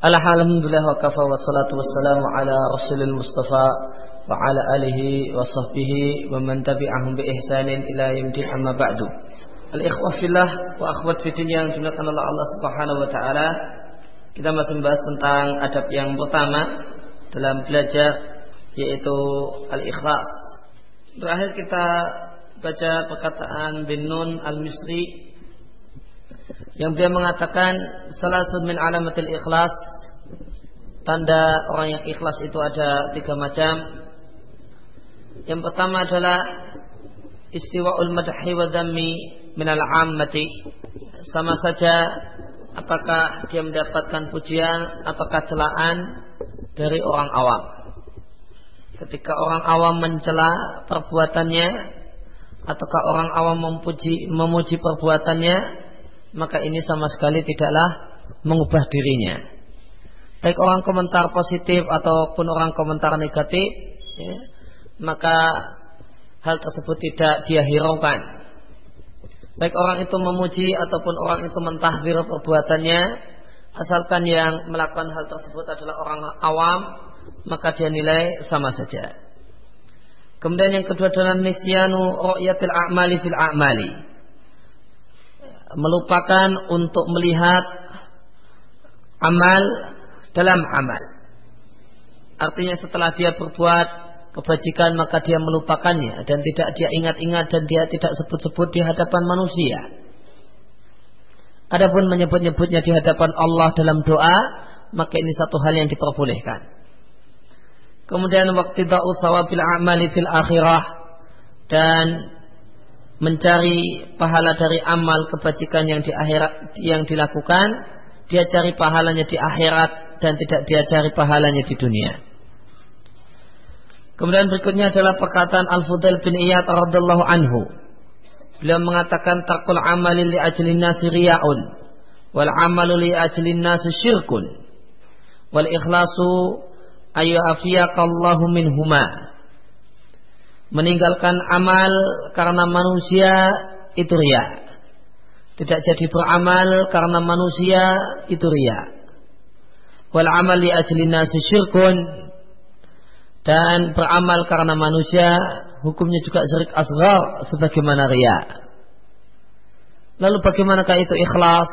Alhamdulillah wa kafa wa salatu wassalamu ala rasulil mustafa wa ala alihi wa sahbihi wa man tabi'ahum bi ihsanin ila yamdin amma ba'du. Al-ikhwah fillah wa akhwat fitin yang dimuliakan oleh Allah Subhanahu wa taala kita masih membahas tentang adab yang pertama dalam belajar yaitu al-ikhlas. Terakhir kita baca perkataan bin Nun al-Misri yang dia mengatakan salah min alamatil ikhlas tanda orang yang ikhlas itu ada tiga macam. Yang pertama adalah istiwa'ul madhi wa dhammi minal ammati. Sama saja apakah dia mendapatkan pujian ataukah celaan dari orang awam. Ketika orang awam mencela perbuatannya ataukah orang awam memuji memuji perbuatannya maka ini sama sekali tidaklah mengubah dirinya. Baik orang komentar positif ataupun orang komentar negatif, ya, maka hal tersebut tidak dia hiraukan. Baik orang itu memuji ataupun orang itu mentahdir perbuatannya, asalkan yang melakukan hal tersebut adalah orang awam, maka dia nilai sama saja. Kemudian yang kedua adalah nisyanu ru'yatil a'mali fil a'mali melupakan untuk melihat amal dalam amal. Artinya setelah dia berbuat kebajikan maka dia melupakannya dan tidak dia ingat-ingat dan dia tidak sebut-sebut di hadapan manusia. Adapun menyebut-nyebutnya di hadapan Allah dalam doa, maka ini satu hal yang diperbolehkan. Kemudian waktu sawabil amali fil akhirah dan mencari pahala dari amal kebajikan yang di akhirat yang dilakukan, dia cari pahalanya di akhirat dan tidak dia cari pahalanya di dunia. Kemudian berikutnya adalah perkataan Al-Fudail bin Iyad radhiyallahu anhu. Beliau mengatakan takul amali li ajlin nasi riya'un wal amalu li ajlin nasi syirkun wal ikhlasu ayu afiyakallahu minhuma meninggalkan amal karena manusia itu ria. Tidak jadi beramal karena manusia itu ria. Wal amal li ajli dan beramal karena manusia hukumnya juga syirik asghar sebagaimana ria. Lalu bagaimanakah itu ikhlas?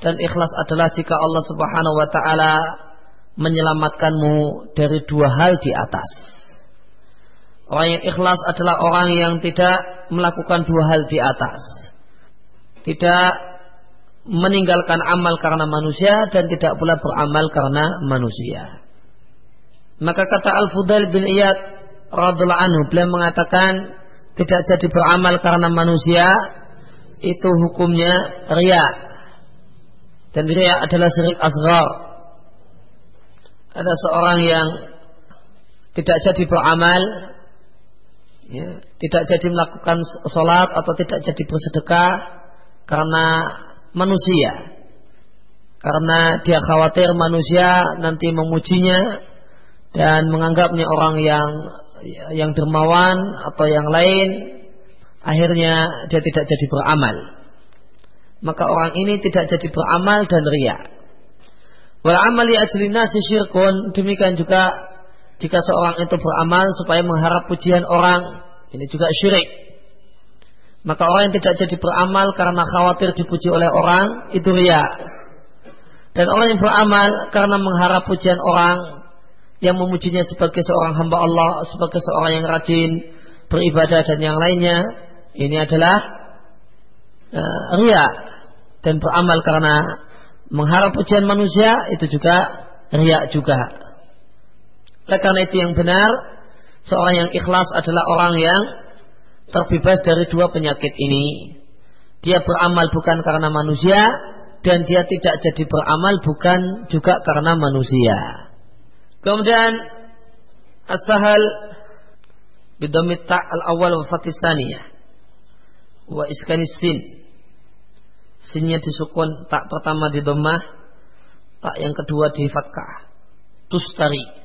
Dan ikhlas adalah jika Allah Subhanahu wa taala menyelamatkanmu dari dua hal di atas. Orang yang ikhlas adalah orang yang tidak melakukan dua hal di atas. Tidak meninggalkan amal karena manusia dan tidak pula beramal karena manusia. Maka kata Al-Fudail bin Iyad radhiallahu anhu beliau mengatakan tidak jadi beramal karena manusia itu hukumnya ria. Dan ria adalah syirik asghar. Ada seorang yang tidak jadi beramal ya, tidak jadi melakukan sholat atau tidak jadi bersedekah karena manusia. Karena dia khawatir manusia nanti memujinya dan menganggapnya orang yang yang dermawan atau yang lain. Akhirnya dia tidak jadi beramal. Maka orang ini tidak jadi beramal dan ria wal amali ajlina demikian juga jika seorang itu beramal supaya mengharap pujian orang, ini juga syirik. Maka orang yang tidak jadi beramal karena khawatir dipuji oleh orang, itu ria. Dan orang yang beramal karena mengharap pujian orang yang memujinya sebagai seorang hamba Allah, sebagai seorang yang rajin beribadah dan yang lainnya, ini adalah uh, ria dan beramal karena mengharap pujian manusia itu juga ria juga. Oleh karena itu yang benar, seorang yang ikhlas adalah orang yang terbebas dari dua penyakit ini. Dia beramal bukan karena manusia dan dia tidak jadi beramal bukan juga karena manusia. Kemudian as-sahal bidhamit al-awwal wa fatisaniyah wa iskanis sin. Sinnya disukun tak pertama di domah, tak yang kedua di fatkah. Tustari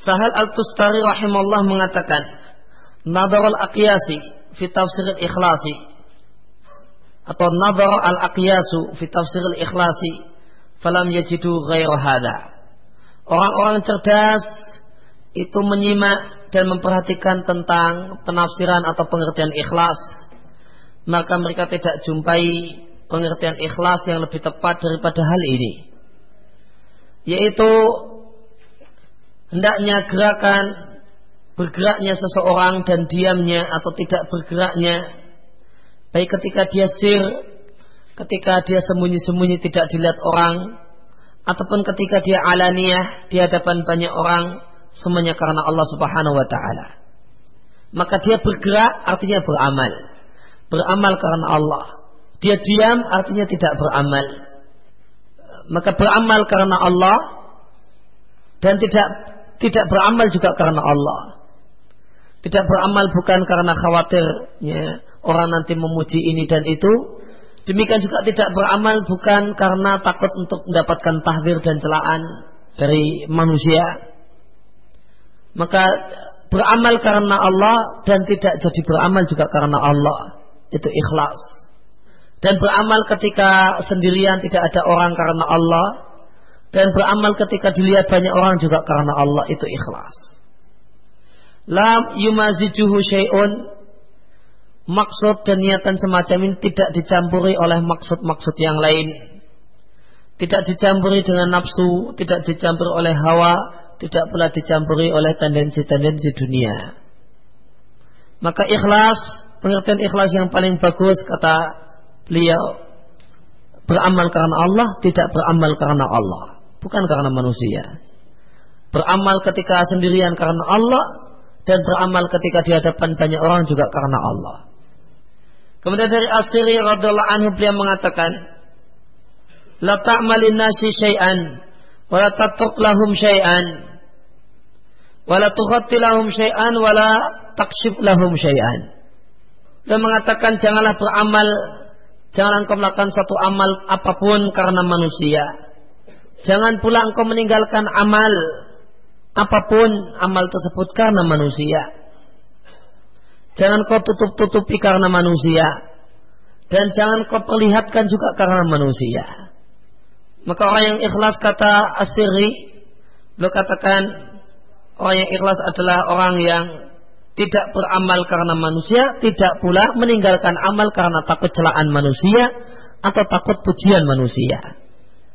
Sahal Al-Tustari rahimahullah mengatakan, Nadar al-aqyasi fi tafsir al-ikhlasi atau nadar al-aqyasu fi tafsir al-ikhlasi falam yajidu ghairu. Orang-orang cerdas itu menyimak dan memperhatikan tentang penafsiran atau pengertian ikhlas. Maka mereka tidak jumpai pengertian ikhlas yang lebih tepat daripada hal ini. Yaitu hendaknya gerakan bergeraknya seseorang dan diamnya atau tidak bergeraknya baik ketika dia sir ketika dia sembunyi-sembunyi tidak dilihat orang ataupun ketika dia alaniyah di hadapan banyak orang semuanya karena Allah Subhanahu wa taala. Maka dia bergerak artinya beramal. Beramal karena Allah. Dia diam artinya tidak beramal. Maka beramal karena Allah dan tidak tidak beramal juga karena Allah. Tidak beramal bukan karena khawatirnya orang nanti memuji ini dan itu, Demikian juga tidak beramal bukan karena takut untuk mendapatkan tahdir dan celaan dari manusia. Maka beramal karena Allah dan tidak jadi beramal juga karena Allah. Itu ikhlas. Dan beramal ketika sendirian tidak ada orang karena Allah. Dan beramal ketika dilihat banyak orang juga karena Allah. Itu ikhlas. Lam yumazijuhu syai'un maksud dan niatan semacam ini tidak dicampuri oleh maksud-maksud yang lain. Tidak dicampuri dengan nafsu, tidak dicampuri oleh hawa, tidak pula dicampuri oleh tendensi-tendensi dunia. Maka ikhlas, pengertian ikhlas yang paling bagus kata beliau beramal karena Allah, tidak beramal karena Allah, bukan karena manusia. Beramal ketika sendirian karena Allah dan beramal ketika di hadapan banyak orang juga karena Allah. Kemudian dari Asiri radhiallahu anhu beliau mengatakan, "La ta'malin nasi syai'an wa la tatruk lahum syai'an wa la tughatti lahum syai'an wa la takshif lahum syai'an." Dia mengatakan janganlah beramal Jangan engkau melakukan satu amal apa pun karena manusia. Jangan pula engkau meninggalkan amal apa pun amal tersebut karena manusia. Jangan kau tutup-tutupi karena manusia. Dan jangan kau perlihatkan juga karena manusia. Maka orang yang ikhlas kata asiri, lo katakan orang yang ikhlas adalah orang yang tidak beramal karena manusia, tidak pula meninggalkan amal karena takut celaan manusia atau takut pujian manusia.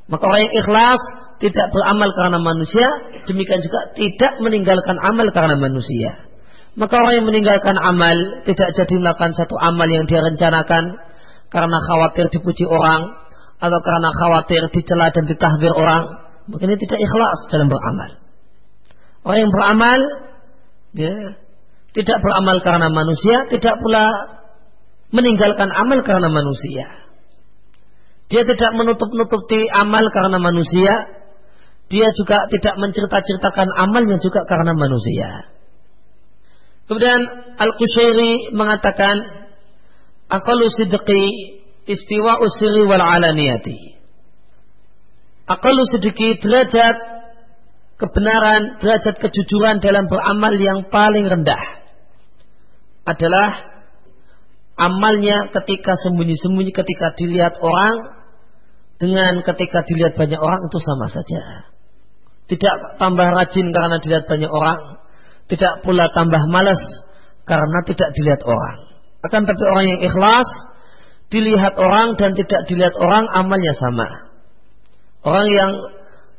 Maka orang yang ikhlas tidak beramal karena manusia, demikian juga tidak meninggalkan amal karena manusia. Maka orang yang meninggalkan amal tidak jadi melakukan satu amal yang dia rencanakan karena khawatir dipuji orang atau karena khawatir dicela dan ditahbir orang, maka ini tidak ikhlas dalam beramal. Orang yang beramal ya, tidak beramal karena manusia, tidak pula meninggalkan amal karena manusia. Dia tidak menutup-nutupi amal karena manusia. Dia juga tidak mencerita-ceritakan amalnya juga karena manusia. Kemudian Al-Qushairi mengatakan Aqalu sidqi istiwa usiri wal alaniyati. Aqalu sidqi derajat kebenaran, derajat kejujuran dalam beramal yang paling rendah adalah amalnya ketika sembunyi-sembunyi ketika dilihat orang dengan ketika dilihat banyak orang itu sama saja. Tidak tambah rajin karena dilihat banyak orang, tidak pula tambah malas karena tidak dilihat orang. Akan tapi orang yang ikhlas dilihat orang dan tidak dilihat orang amalnya sama. Orang yang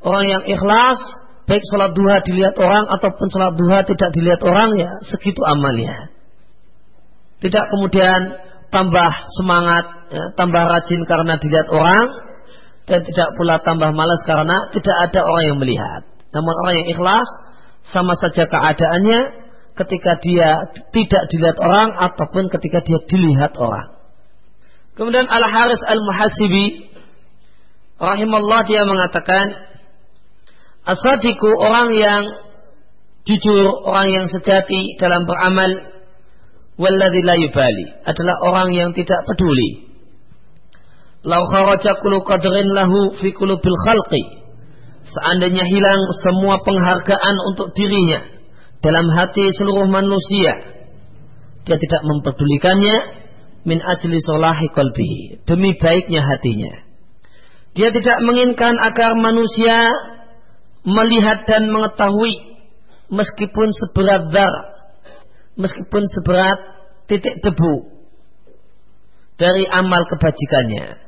orang yang ikhlas baik sholat duha dilihat orang ataupun sholat duha tidak dilihat orang ya segitu amalnya. Tidak kemudian tambah semangat, ya, tambah rajin karena dilihat orang dan tidak pula tambah malas karena tidak ada orang yang melihat. Namun orang yang ikhlas sama saja keadaannya ketika dia tidak dilihat orang ataupun ketika dia dilihat orang. Kemudian Al Haris Al Muhasibi rahimallah dia mengatakan asadiku orang yang jujur, orang yang sejati dalam beramal walladzi la adalah orang yang tidak peduli. Lau kharaja kullu qadrin lahu fi qulubil khalqi seandainya hilang semua penghargaan untuk dirinya dalam hati seluruh manusia dia tidak memperdulikannya min ajli solahi demi baiknya hatinya dia tidak menginginkan agar manusia melihat dan mengetahui meskipun seberat dar, meskipun seberat titik debu dari amal kebajikannya.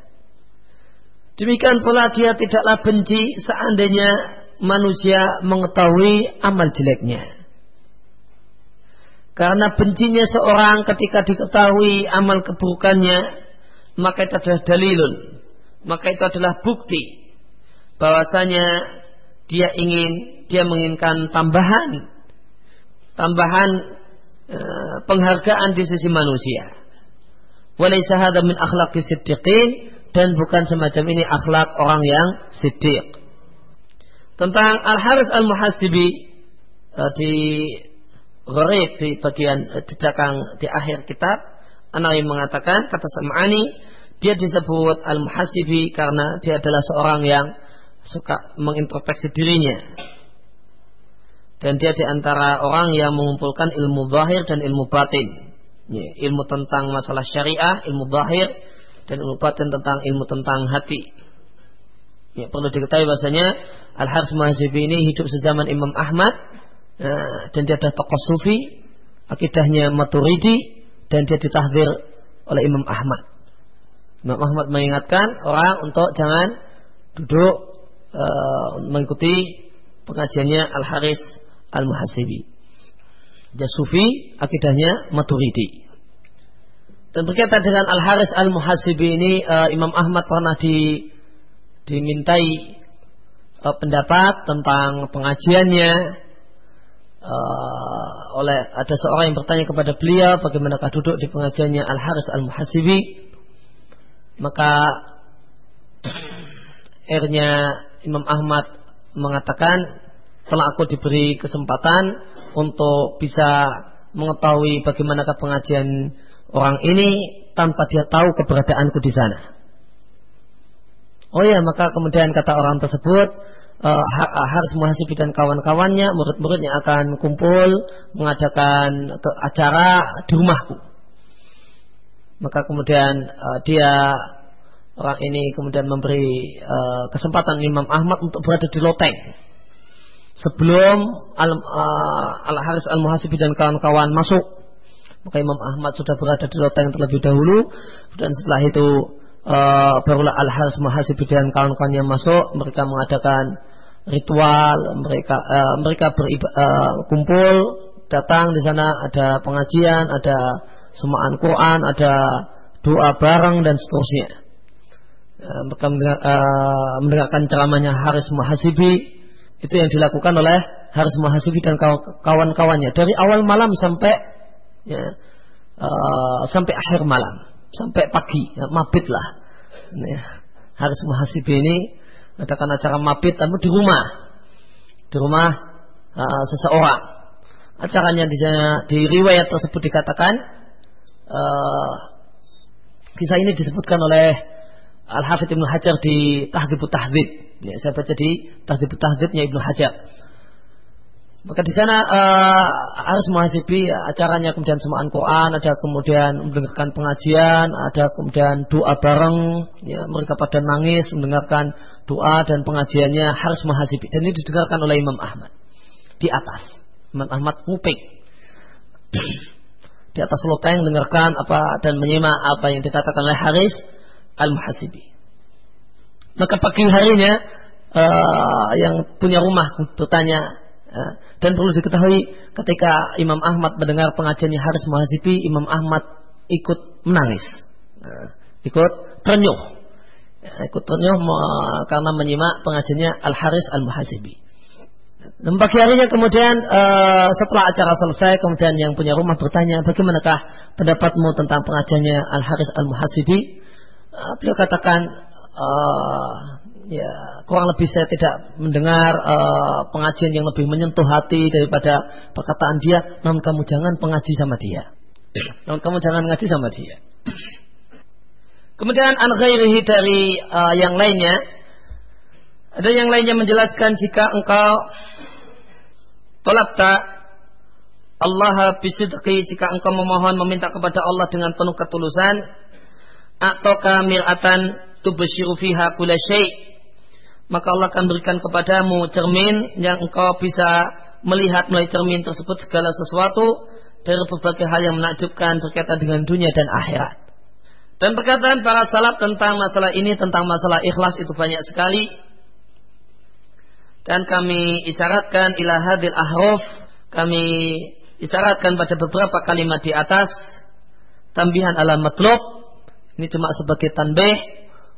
Demikian pula dia tidaklah benci seandainya manusia mengetahui amal jeleknya. Karena bencinya seorang ketika diketahui amal keburukannya, maka itu adalah dalilun. Maka itu adalah bukti bahwasanya dia ingin dia menginginkan tambahan tambahan e, penghargaan di sisi manusia. Walaysa hadza min akhlaqis siddiqin dan bukan semacam ini akhlak orang yang siddiq. Tentang Al-Haris Al-Muhasibi uh, di Gharib di bagian uh, di belakang di akhir kitab Anawi mengatakan kata Sam'ani dia disebut Al-Muhasibi karena dia adalah seorang yang suka mengintrospeksi dirinya dan dia di antara orang yang mengumpulkan ilmu zahir dan ilmu batin ilmu tentang masalah syariah ilmu zahir dan batin tentang ilmu tentang hati. Ya, perlu diketahui bahasanya Al Haris Muhazibi ini hidup sezaman Imam Ahmad nah, dan dia adalah tokoh sufi, akidahnya Maturidi dan dia ditahdir oleh Imam Ahmad. Imam Ahmad mengingatkan orang untuk jangan duduk uh, mengikuti pengajiannya Al Haris Al Muhasibi. Dia sufi, akidahnya Maturidi. Dan berkaitan dengan Al Haris Al Muhasibi ini uh, Imam Ahmad pernah di, dimintai uh, pendapat tentang pengajiannya. Uh, oleh ada seorang yang bertanya kepada beliau bagaimanakah duduk di pengajiannya Al Haris Al Muhasibi maka akhirnya Imam Ahmad mengatakan telah aku diberi kesempatan untuk bisa mengetahui bagaimanakah pengajian orang ini tanpa dia tahu keberadaanku di sana. Oh ya, maka kemudian kata orang tersebut uh, harus muhasibi dan kawan-kawannya, murid-muridnya akan kumpul mengadakan acara di rumahku. Maka kemudian uh, dia orang ini kemudian memberi uh, kesempatan Imam Ahmad untuk berada di loteng sebelum Al, uh, Al Al Muhasibi dan kawan-kawan masuk maka Imam Ahmad sudah berada di loteng terlebih dahulu. Dan setelah itu uh, barulah Al Haris Mahasibi dan kawan-kawannya masuk. Mereka mengadakan ritual mereka uh, mereka beriba, uh, kumpul datang di sana. Ada pengajian ada semaan Quran ada doa bareng dan seterusnya. Mereka mendengar, uh, mendengarkan ceramahnya Haris Mahasibi. Itu yang dilakukan oleh Haris Mahasibi dan kawan-kawannya. Dari awal malam sampai ya, uh, sampai akhir malam, sampai pagi, ya, mabit lah. Ya, harus muhasibi ini adakan acara mabit tapi di rumah, di rumah uh, seseorang. Acaranya di di riwayat tersebut dikatakan uh, kisah ini disebutkan oleh Al Hafidh Ibnu Hajar di Tahdhibut Tahdhib. Ya, saya baca di Tahdhibut Tahdhibnya Ibnu Hajar maka di sana uh, harus menghasipi acaranya kemudian semaan Quran, ada kemudian mendengarkan pengajian, ada kemudian doa bareng, ya, mereka pada nangis mendengarkan doa dan pengajiannya harus menghasipi. Dan ini didengarkan oleh Imam Ahmad di atas. Imam Ahmad nguping di atas loteng mendengarkan apa dan menyimak apa yang dikatakan oleh Haris al-Muhasibi. Maka pagi harinya uh, yang punya rumah bertanya dan perlu diketahui ketika Imam Ahmad mendengar pengajiannya Haris Muhasibi, Imam Ahmad ikut menangis, eh, ikut terenyuh, ya, ikut terenyuh karena menyimak pengajiannya Al Haris Al Muhasibi. Dan pagi harinya kemudian uh, setelah acara selesai kemudian yang punya rumah bertanya bagaimanakah pendapatmu tentang pengajiannya Al Haris Al Muhasibi? Uh, beliau katakan uh, ya kurang lebih saya tidak mendengar uh, pengajian yang lebih menyentuh hati daripada perkataan dia namun kamu jangan pengaji sama dia. Namun kamu jangan ngaji sama dia. Kemudian an ghairihi dari uh, yang lainnya. Ada yang lainnya menjelaskan jika engkau tolakta Allah bisidqi jika engkau memohon meminta kepada Allah dengan penuh ketulusan atau kamiratan tubsyiru fiha kula maka Allah akan berikan kepadamu cermin yang engkau bisa melihat melalui cermin tersebut segala sesuatu dari berbagai hal yang menakjubkan berkaitan dengan dunia dan akhirat. Dan perkataan para salaf tentang masalah ini, tentang masalah ikhlas itu banyak sekali. Dan kami isyaratkan ila hadil ahruf, kami isyaratkan pada beberapa kalimat di atas tambihan ala matlub. Ini cuma sebagai tanbih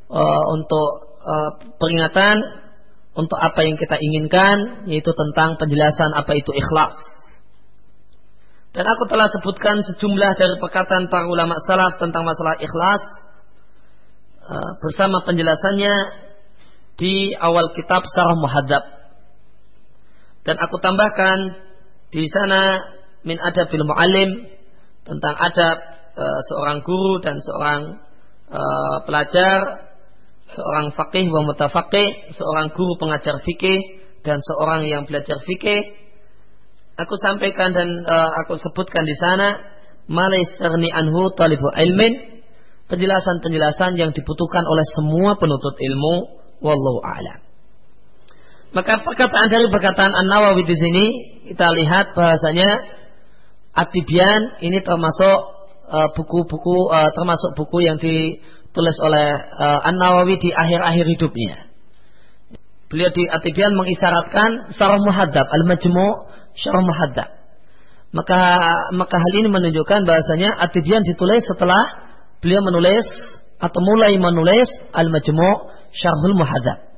uh, untuk uh, peringatan untuk apa yang kita inginkan yaitu tentang penjelasan apa itu ikhlas. Dan aku telah sebutkan sejumlah dari perkataan para ulama salaf tentang masalah ikhlas uh, bersama penjelasannya di awal kitab Sarah Muhadzab. Dan aku tambahkan di sana min adabil muallim tentang adab uh, seorang guru dan seorang pelajar seorang fakih wa mutafaqih, seorang guru pengajar fikih dan seorang yang belajar fikih. Aku sampaikan dan uh, aku sebutkan di sana malaisarni anhu talibu ilmin penjelasan-penjelasan yang dibutuhkan oleh semua penuntut ilmu wallahu a'lam. Maka perkataan dari perkataan An-Nawawi di sini kita lihat bahasanya Atibian ini termasuk eh, buku-buku uh, uh, termasuk buku yang di ditulis oleh uh, An-Nawawi di akhir-akhir hidupnya. Beliau di Atibian mengisyaratkan Syarah Muhaddab, Al-Majmu' Syarah Muhaddab. Maka maka hal ini menunjukkan bahasanya Atibian ditulis setelah beliau menulis atau mulai menulis Al-Majmu' Syarhul Muhaddab.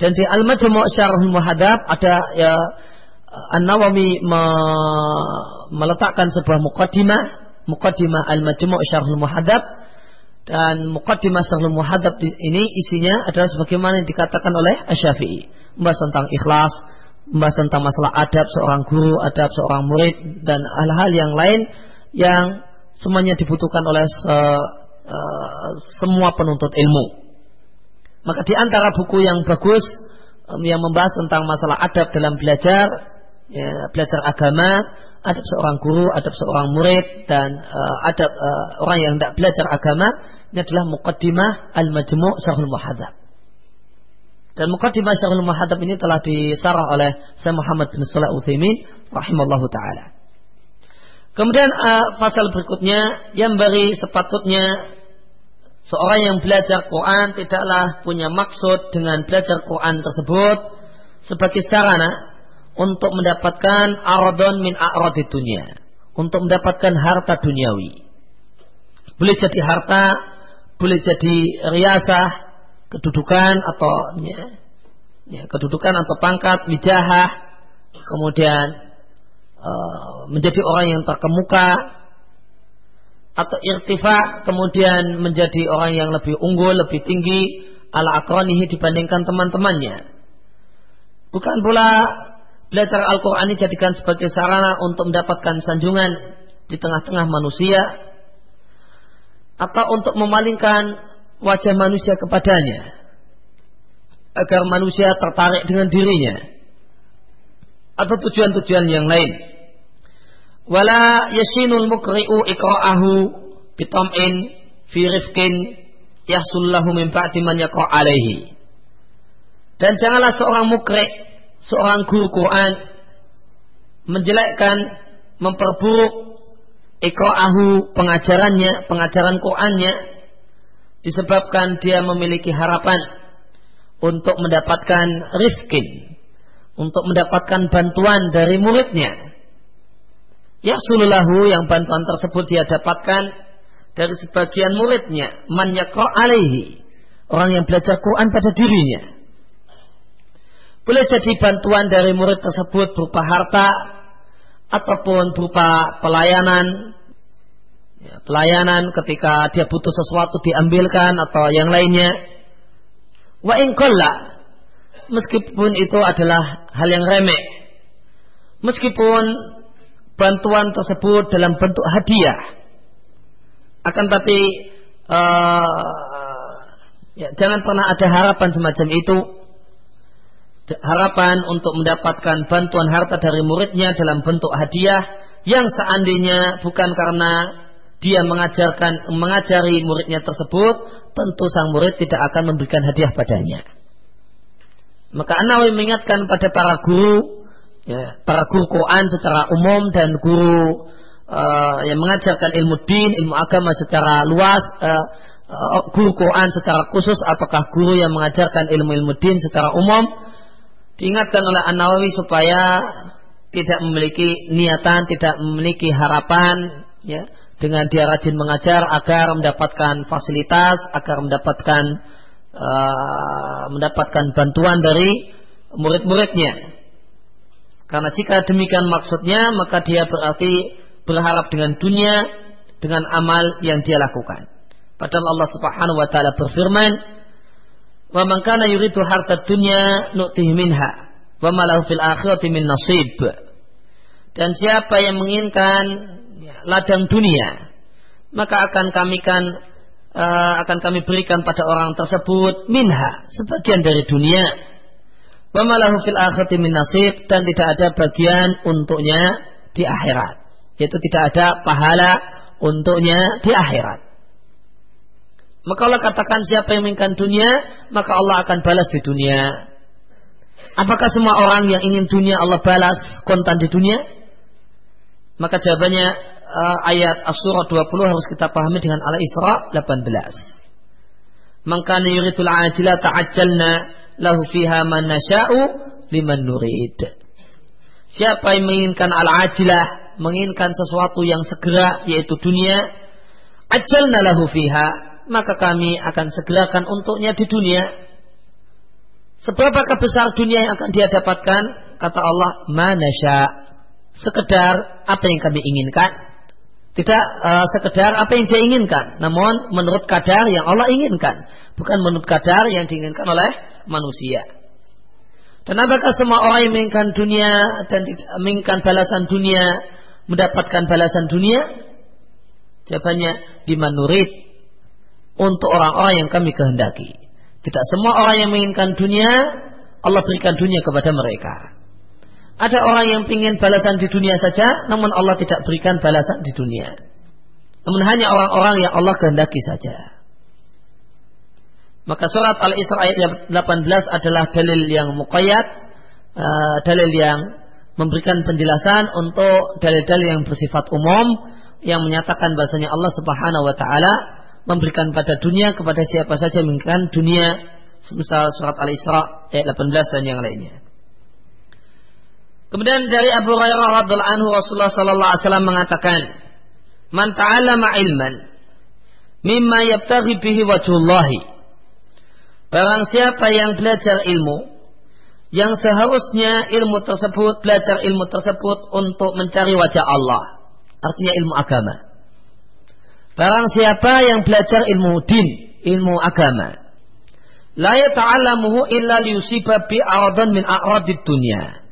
Dan di Al-Majmu' Syarhul Muhaddab ada ya An-Nawawi me, meletakkan sebuah mukaddimah, mukaddimah Al-Majmu' Syarhul Muhaddab dan muqaddimah Syahrul Muhadzab ini isinya adalah sebagaimana yang dikatakan oleh Asy-Syafi'i. Membahas tentang ikhlas, membahas tentang masalah adab seorang guru, adab seorang murid dan hal-hal yang lain yang semuanya dibutuhkan oleh se, uh, semua penuntut ilmu. Maka di antara buku yang bagus um, yang membahas tentang masalah adab dalam belajar, ya, belajar agama, adab seorang guru, adab seorang murid dan uh, adab uh, orang yang tidak belajar agama ini adalah muqaddimah al-majmu' syarhul muhadzab. Dan muqaddimah syarhul muhadzab ini telah disarah oleh Syekh Muhammad bin Shalih Utsaimin rahimallahu taala. Kemudian uh, pasal berikutnya yang beri sepatutnya seorang yang belajar Quran tidaklah punya maksud dengan belajar Quran tersebut sebagai sarana untuk mendapatkan aradon min a'radi dunia. Untuk mendapatkan harta duniawi. Boleh jadi harta, boleh jadi riasah, kedudukan atau ya, ya, kedudukan atau pangkat, mijahah, kemudian uh, menjadi orang yang terkemuka, atau irtifa kemudian menjadi orang yang lebih unggul, lebih tinggi ala akronihi dibandingkan teman-temannya. Bukan pula belajar Al-Quran ini jadikan sebagai sarana untuk mendapatkan sanjungan di tengah-tengah manusia atau untuk memalingkan wajah manusia kepadanya agar manusia tertarik dengan dirinya atau tujuan-tujuan yang lain. Wala yasinul mukri'u ikra'ahu bitam'in fi rifqin yahsullahu min ba'di man alaihi. Dan janganlah seorang mukri' seorang guru Quran menjelekkan, memperburuk ikra'ahu pengajarannya, pengajaran Qurannya disebabkan dia memiliki harapan untuk mendapatkan rifkin, untuk mendapatkan bantuan dari muridnya. Ya sululahu yang bantuan tersebut dia dapatkan dari sebagian muridnya, man alaihi, orang yang belajar Quran pada dirinya. Boleh jadi bantuan dari murid tersebut berupa harta ataupun berupa pelayanan. Ya, pelayanan ketika dia butuh sesuatu diambilkan atau yang lainnya. Wa ingkolla meskipun itu adalah hal yang remeh. Meskipun bantuan tersebut dalam bentuk hadiah. Akan tapi uh, ya, jangan pernah ada harapan semacam itu harapan untuk mendapatkan bantuan harta dari muridnya dalam bentuk hadiah yang seandainya bukan karena dia mengajarkan mengajari muridnya tersebut tentu sang murid tidak akan memberikan hadiah padanya. Maka An-Nawawi mengingatkan pada para guru, ya, para guru Quran secara umum dan guru uh, yang mengajarkan ilmu din, ilmu agama secara luas, uh, guru Quran secara khusus, ataukah guru yang mengajarkan ilmu-ilmu din secara umum, diingatkan oleh An-Nawawi supaya tidak memiliki niatan, tidak memiliki harapan, ya, dengan dia rajin mengajar agar mendapatkan fasilitas, agar mendapatkan uh, mendapatkan bantuan dari murid-muridnya. Karena jika demikian maksudnya, maka dia berarti berharap dengan dunia, dengan amal yang dia lakukan. Padahal Allah Subhanahu wa taala berfirman, "Wa man kana yuridu harta dunya nu'tihi minha wa ma lahu fil akhirati min nasib." Dan siapa yang menginginkan ladang dunia, maka akan kami kan uh, akan kami berikan pada orang tersebut minha sebagian dari dunia. Wa malahu fil akhirati min nasib dan tidak ada bagian untuknya di akhirat. Yaitu tidak ada pahala untuknya di akhirat. Maka Allah katakan siapa yang menginginkan dunia, maka Allah akan balas di dunia. Apakah semua orang yang ingin dunia Allah balas kontan di dunia? Maka jawabannya uh, ayat As-Surah 20 harus kita pahami dengan Al-Isra 18. Maka yuridul ajila ta'ajjalna lahu fiha man nasha'u liman nurid. Siapa yang menginginkan al-ajilah, menginginkan sesuatu yang segera yaitu dunia, ajalna lahu fiha, maka kami akan segerakan untuknya di dunia. Seberapa besar dunia yang akan dia dapatkan? Kata Allah, manasya. Sekedar apa yang kami inginkan. Tidak uh, sekedar apa yang dia inginkan, namun menurut kadar yang Allah inginkan, bukan menurut kadar yang diinginkan oleh manusia. Dan apakah semua orang yang menginginkan dunia dan menginginkan balasan dunia mendapatkan balasan dunia? Jawabannya di manurid untuk orang-orang yang kami kehendaki. Tidak semua orang yang menginginkan dunia Allah berikan dunia kepada mereka. Ada orang yang ingin balasan di dunia saja, namun Allah tidak berikan balasan di dunia. Namun hanya orang-orang yang Allah kehendaki saja. Maka surat Al-Isra ayat 18 adalah dalil yang muqayyad, uh, dalil yang memberikan penjelasan untuk dalil-dalil yang bersifat umum yang menyatakan bahasanya Allah Subhanahu wa taala memberikan pada dunia kepada siapa saja menginginkan dunia semisal surat Al-Isra ayat 18 dan yang lainnya. Kemudian dari Abu Hurairah radhiallahu anhu Rasulullah sallallahu alaihi wasallam mengatakan, "Man ta'allama ilman mimma yabtaghi bihi wajhullahi." Barang siapa yang belajar ilmu yang seharusnya ilmu tersebut belajar ilmu tersebut untuk mencari wajah Allah, artinya ilmu agama. Barang siapa yang belajar ilmu din, ilmu agama, la yata'allamuhu illa liyusiba bi aradan min a'radid dunya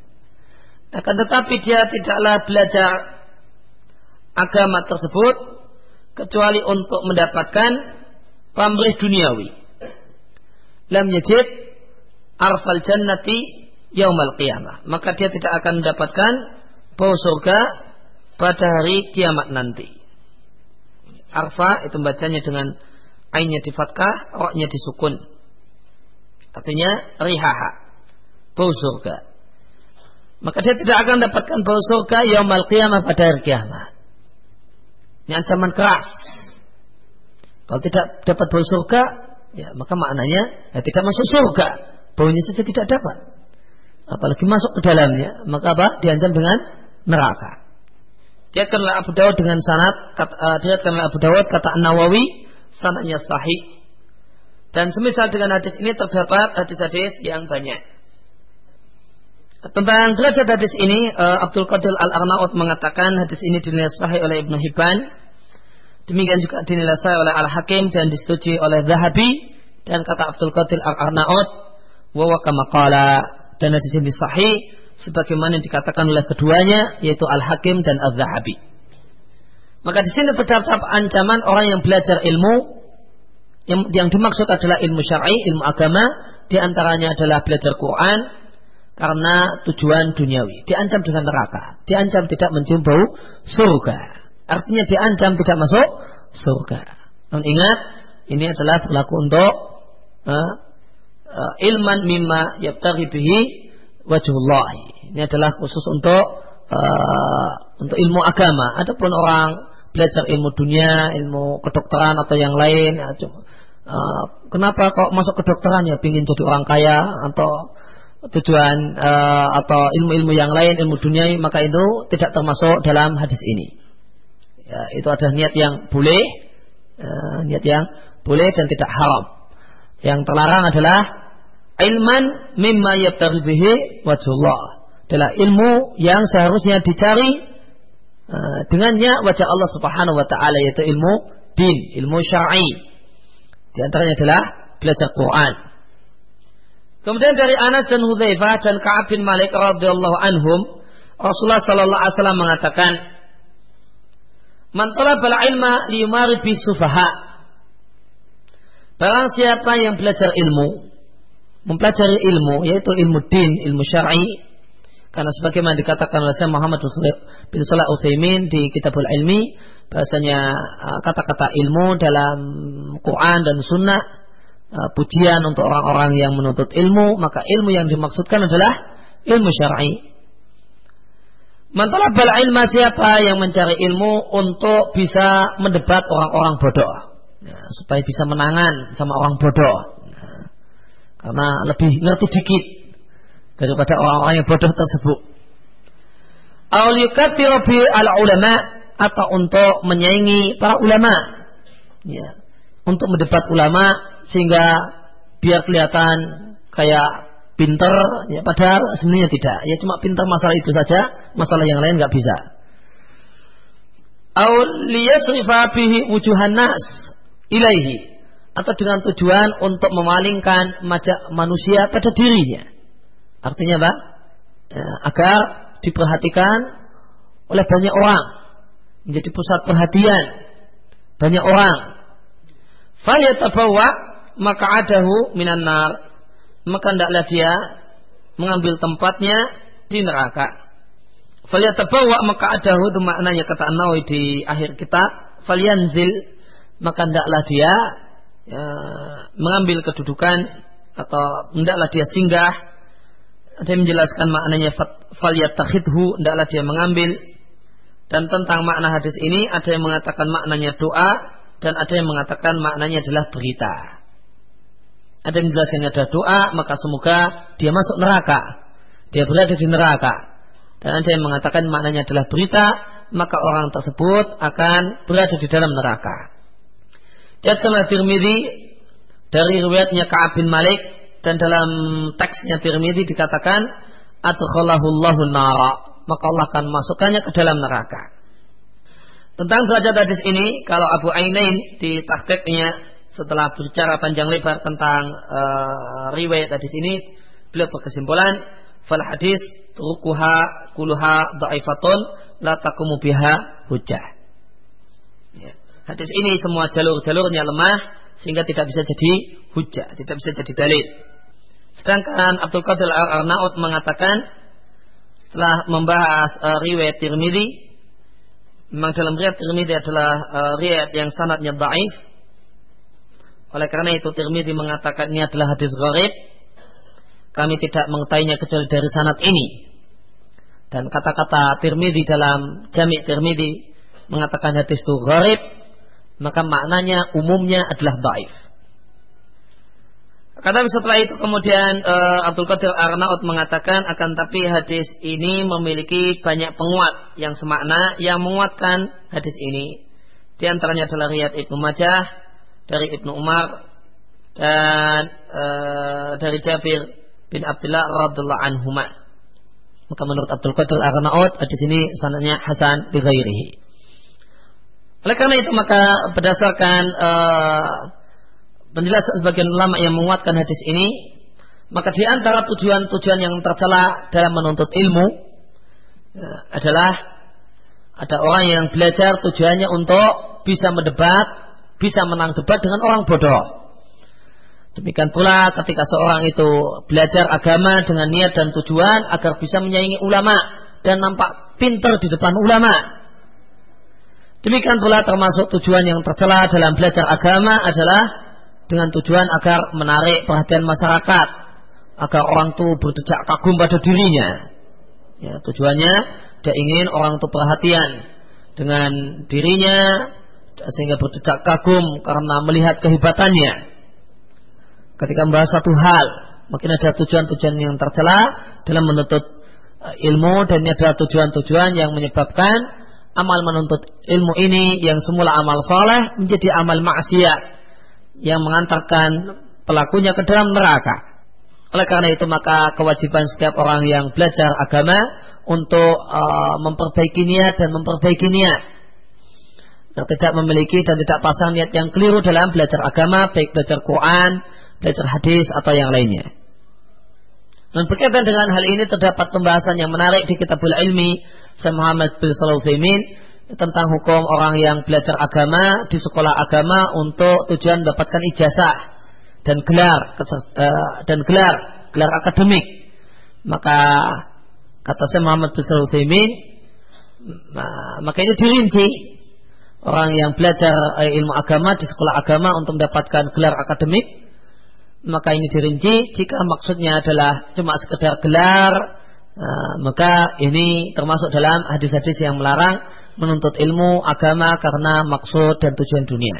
akan tetapi dia tidaklah belajar agama tersebut kecuali untuk mendapatkan pamrih duniawi. Lam yajid arfal jannati yaumal qiyamah. Maka dia tidak akan mendapatkan bau surga pada hari kiamat nanti. Arfa itu bacanya dengan ainnya di fatkah, roknya disukun. Artinya rihaha. Bau surga maka dia tidak akan dapatkan bau surga yaumal qiyamah pada hari kiamat. Ini ancaman keras. Kalau tidak dapat bau surga, ya maka maknanya ya tidak masuk surga. Baunya saja tidak dapat. Apalagi masuk ke dalamnya, maka apa? Diancam dengan neraka. Dia kenal Abu Dawud dengan sanad, uh, dia kenal Abu Dawud kata Nawawi, sanadnya sahih. Dan semisal dengan hadis ini terdapat hadis-hadis yang banyak. Tentang derajat hadis ini, uh, Abdul Qadir Al-Arnaud mengatakan hadis ini dinilai sahih oleh Ibnu Hibban. Demikian juga dinilai sahih oleh Al-Hakim dan disetujui oleh Zahabi. Dan kata Abdul Qadir Al-Arnaud, wa kamakala dan hadis ini sahih sebagaimana dikatakan oleh keduanya yaitu Al-Hakim dan Al-Zahabi. Maka di sini terdapat ancaman orang yang belajar ilmu yang, yang dimaksud adalah ilmu syar'i, ilmu agama, di antaranya adalah belajar Quran, karena tujuan duniawi. Diancam dengan neraka. Diancam tidak mencium bau surga. Artinya diancam tidak masuk surga. Namun ingat, ini adalah berlaku untuk uh, uh, ilman mimma yabtaghi bihi wajhullah. Ini adalah khusus untuk uh, untuk ilmu agama. Adapun orang belajar ilmu dunia, ilmu kedokteran atau yang lain, ya, uh, kenapa kok masuk kedokteran ya ingin jadi orang kaya atau tujuan uh, atau ilmu-ilmu yang lain, ilmu dunia, maka itu tidak termasuk dalam hadis ini. Ya, itu adalah niat yang boleh, uh, niat yang boleh dan tidak haram. Yang terlarang adalah ilman mimma yabtaghi bihi wajhullah. Adalah ilmu yang seharusnya dicari Eh, dengannya wajah Allah Subhanahu wa taala yaitu ilmu din, ilmu syar'i. Di antaranya adalah belajar Quran. Kemudian dari Anas dan Hudzaifah dan Ka'ab bin Malik radhiyallahu anhum, Rasulullah sallallahu alaihi wasallam mengatakan, "Man talabal ilma liyumari bi sufaha." Barang siapa yang belajar ilmu, mempelajari ilmu yaitu ilmu din, ilmu syar'i, karena sebagaimana dikatakan oleh Syekh Muhammad bin Salah Utsaimin di Kitabul Ilmi bahasanya uh, kata-kata ilmu dalam Quran dan Sunnah uh, pujian untuk orang-orang yang menuntut ilmu maka ilmu yang dimaksudkan adalah ilmu syar'i. Mantalabal ilma siapa yang mencari ilmu untuk bisa mendebat orang-orang bodoh? Ya, supaya bisa menangan sama orang bodoh karena lebih ngerti dikit daripada orang-orang yang bodoh tersebut. Auliyukatiru al ulama atau untuk menyaingi para ulama. Ya. Untuk mendebat ulama sehingga biar kelihatan kayak pinter ya padahal sebenarnya tidak ya cuma pinter masalah itu saja masalah yang lain nggak bisa liyasrifa bihi wujuhan nas ilaihi atau dengan tujuan untuk memalingkan manusia pada dirinya Artinya apa? Ya, agar diperhatikan oleh banyak orang. Menjadi pusat perhatian banyak orang. Fayatabawa maka adahu minan nar. Maka hendaklah dia mengambil tempatnya di neraka. Falyatabawa maka adahu itu maknanya kata Nawawi di akhir kitab. Falyanzil maka hendaklah dia ya, mengambil kedudukan atau hendaklah dia singgah ada yang menjelaskan maknanya falyattakhidhu hendaklah dia mengambil dan tentang makna hadis ini ada yang mengatakan maknanya doa dan ada yang mengatakan maknanya adalah berita. Ada yang menjelaskannya adalah doa, maka semoga dia masuk neraka. Dia berada di neraka. Dan ada yang mengatakan maknanya adalah berita, maka orang tersebut akan berada di dalam neraka. Jatuhlah Tirmidzi dari riwayatnya Ka'ab bin Malik dan dalam teksnya Tirmidzi dikatakan adkhalahullahu nara maka Allah akan masukkannya ke dalam neraka. Tentang derajat hadis ini kalau Abu Ainain di tahqiqnya setelah berbicara panjang lebar tentang uh, riwayat hadis ini beliau berkesimpulan fal hadis rukuha kuluha dhaifatun la taqumu biha. Hadis ini semua jalur-jalurnya lemah sehingga tidak bisa jadi hujjah, tidak bisa jadi dalil. Sedangkan Abdul Qadir Al-Arnaud mengatakan setelah membahas uh, riwayat Tirmidzi memang dalam riwayat Tirmidzi adalah uh, riwayat yang sanadnya dhaif. Oleh karena itu Tirmidzi mengatakan ini adalah hadis gharib. Kami tidak mengetahuinya kecuali dari sanad ini. Dan kata-kata Tirmidzi dalam Jami' Tirmidzi mengatakan hadis itu gharib, maka maknanya umumnya adalah dhaif. Kata setelah itu kemudian uh, Abdul Qadir Arnaud mengatakan akan tapi hadis ini memiliki banyak penguat yang semakna yang menguatkan hadis ini. Di antaranya adalah riat Ibnu Majah dari Ibnu Umar dan uh, dari Jabir bin Abdullah radhiallahu anhuma. Maka menurut Abdul Qadir Arnaud hadis ini sanadnya hasan di ghairihi. Oleh karena itu maka berdasarkan uh, penjelasan sebagian ulama yang menguatkan hadis ini, maka di antara tujuan-tujuan yang tercela dalam menuntut ilmu ya, adalah ada orang yang belajar tujuannya untuk bisa mendebat, bisa menang debat dengan orang bodoh. Demikian pula ketika seorang itu belajar agama dengan niat dan tujuan agar bisa menyaingi ulama dan nampak pintar di depan ulama. Demikian pula termasuk tujuan yang tercela dalam belajar agama adalah dengan tujuan agar menarik perhatian masyarakat, agar orang itu berdecak kagum pada dirinya. Ya, tujuannya dia ingin orang itu perhatian dengan dirinya sehingga berdecak kagum karena melihat kehebatannya. Ketika membahas satu hal, mungkin ada tujuan-tujuan yang tercela dalam menuntut eh, ilmu dan ini adalah tujuan-tujuan yang menyebabkan amal menuntut ilmu ini yang semula amal soleh menjadi amal maksiat yang mengantarkan pelakunya ke dalam neraka. Oleh karena itu maka kewajiban setiap orang yang belajar agama untuk uh, memperbaiki niat dan memperbaiki niat. Yang tidak memiliki dan tidak pasang niat yang keliru dalam belajar agama, baik belajar Quran, belajar hadis atau yang lainnya. Dan berkaitan dengan hal ini terdapat pembahasan yang menarik di kitabul ilmi Syekh Muhammad bin Salawsimin tentang hukum orang yang belajar agama di sekolah agama untuk tujuan mendapatkan ijazah dan gelar uh, dan gelar gelar akademik. Maka kata saya Muhammad bin Sulaiman maka ini dirinci. Orang yang belajar eh, ilmu agama di sekolah agama untuk mendapatkan gelar akademik maka ini dirinci jika maksudnya adalah cuma sekedar gelar uh, maka ini termasuk dalam hadis-hadis yang melarang menuntut ilmu agama karena maksud dan tujuan dunia.